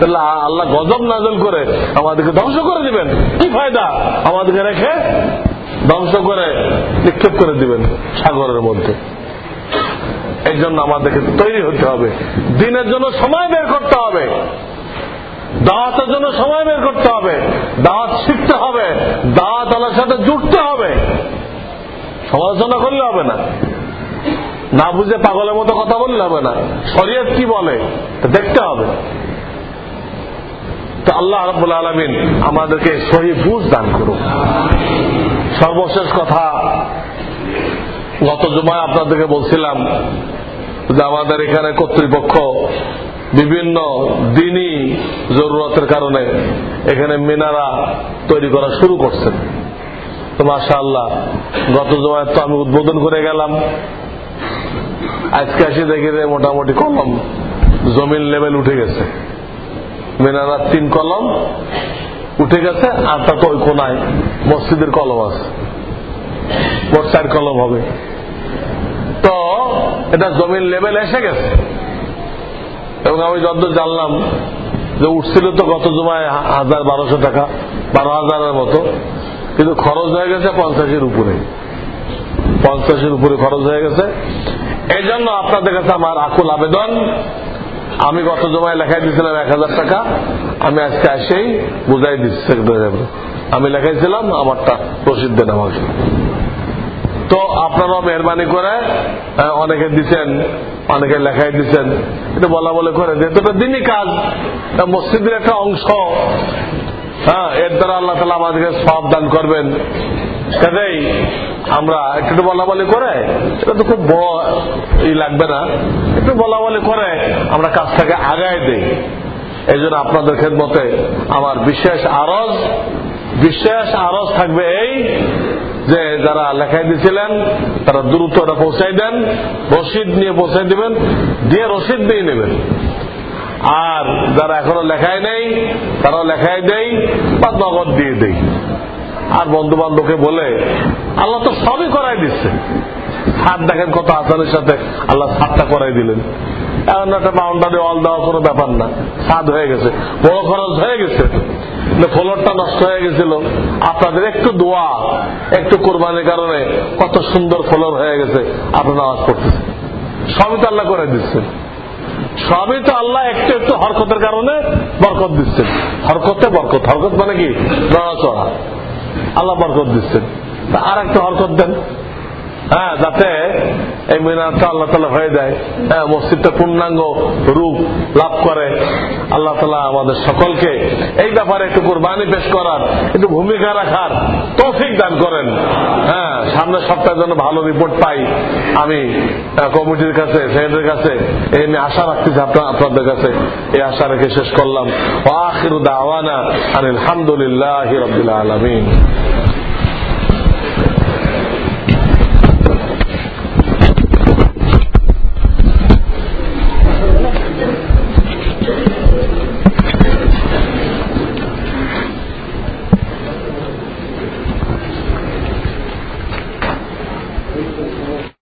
তাহলে আল্লাহ গজব নাজল করে আমাদেরকে ধ্বংস করে দিবেন। কি ফায়দা? আমাদেরকে রেখে ধ্বংস করে নিক্ষেপ করে দিবেন সাগরের মধ্যে। এই জন্য আমাদেরকে তৈরি হতে হবে। দিনের জন্য সময় বের করতে হবে। দাওয়াতের জন্য সময় বের করতে হবে। দাওয়াত শিখতে হবে। দাওয়াত আল্লাহর সাথে জুটতে হবে। সমালোচনা করলে হবে না। না বুঝে পাগলের মতো কথা বললে হবে না। শরীয়ত কি বলে? দেখতে হবে। তো আল্লাহ রব্বুল আলমিন আমাদেরকে সহি বুঝ দান করুক সর্বশেষ কথা, গত জুমায় আপনাদেরকে বলছিলাম যে আমাদের এখানে কর্তৃপক্ষ বিভিন্ন দিনই জরুরতের কারণে এখানে মিনারা তৈরি করা শুরু করছেন। তো মাসা আল্লাহ গত জমায় তো আমি উদ্বোধন করে গেলাম। আজকে আসি দেখি যে মোটামুটি কলম জমিন লেভেল উঠে গেছে। মিনারার তিন কলম উঠে গেছে তা তো ওই কোনায়, মসজিদের কলম আছে। মোট চার কলম হবে। তো এটা জমিন লেভেল এসে গেছে। এবং আমি যত জানলাম যে উঠছিল তো গত জমায় হাজার বারোশো টাকা, বারো হাজারের মতো। কিন্তু খরচ হয়ে গেছে পঞ্চাশের উপরে। পঞ্চাশের উপরে খরচ হয়ে গেছে। এই জন্য আপনাদের কাছে আমার আকুল আবেদন। আমি গত জমায় লেখাই দিয়েছিলাম এক হাজার টাকা। আমি আজকে আসেই বুঝাই দিচ্ছি সেক্রেটারি আমি লেখাইছিলাম, আমারটা প্রসিদ্ধ দেন আমাকে। তো আপনারাও মেহরবানি করে অনেকে দিচ্ছেন অনেকে লেখাই দিচ্ছেন এটা বলা বলে করে যেহেতু দিনই কাজ। মসজিদের একটা অংশ। হ্যাঁ এর দ্বারা আল্লাহ তালা আমাদেরকে সব দান করবেন। কাজেই আমরা একটু বলা বলি করে, এটা তো খুব বড় ই লাগবে না। একটু বলা বলি করে আমরা কাজটাকে আগায় দিই। এই জন্য আপনাদের খেদমতে আমার বিশেষ আরজ বিশেষ আরজ থাকবে এই যে যারা লেখাই দিয়েছিলেন, তারা দ্রুত পৌঁছাই দেন, রসিদ নিয়ে পৌঁছাই দিবেন, দিয়ে রসিদ দিয়ে নেবেন। আর যারা এখনও লেখায় নেই, তারাও লেখায় দেই, বা নগদ দিয়ে দেই। আর বন্ধু বান্ধবকে বলে, আল্লাহ তো সবই করাই দিচ্ছে। ছাদ দেখেন কত আসানের সাথে, আল্লাহ ছাদটা করাই দিলেন। এখন একটা বাউন্ডারি অল দেওয়া কোনো ব্যাপার না। ছাদ হয়ে গেছে। বড় খরচ হয়ে গেছে। ফ্লোরটা নষ্ট হয়ে গেছিল। আপনাদের একটু দোয়া, একটু কোরবানির কারণে কত সুন্দর ফ্লোর হয়ে গেছে। আপনারা আওয়াজ করতেছে সবই তো আল্লাহ করে দিচ্ছেন। সবই তো আল্লাহ একটু একটু হরকতের কারণে বরকত দিচ্ছেন। হরকতে বরকত। হরকত মানে কি? আল্লাহ বরকত দিচ্ছেন। আর একটা হরকত দেন। হ্যাঁ যাতে এই মিনারটা আল্লাহ তালা হয়ে যায়। হ্যাঁ মসজিদটা পূর্ণাঙ্গ রূপ লাভ করে। আল্লাহ তালা আমাদের সকলকে এই ব্যাপারে একটু কোরবানি পেশ করার, একটু ভূমিকা রাখার তৌফিক দান করেন। হ্যাঁ সামনের সপ্তাহের জন্য ভালো রিপোর্ট পাই। আমি কমিটির কাছে, সেক্রেটারির কাছে, এই আমি আশা রাখতেছি আপনাদের কাছে। এই আশা রেখে শেষ করলাম। আখির দাওয়ানা আলহামদুলিল্লাহ রবিল আলমিন।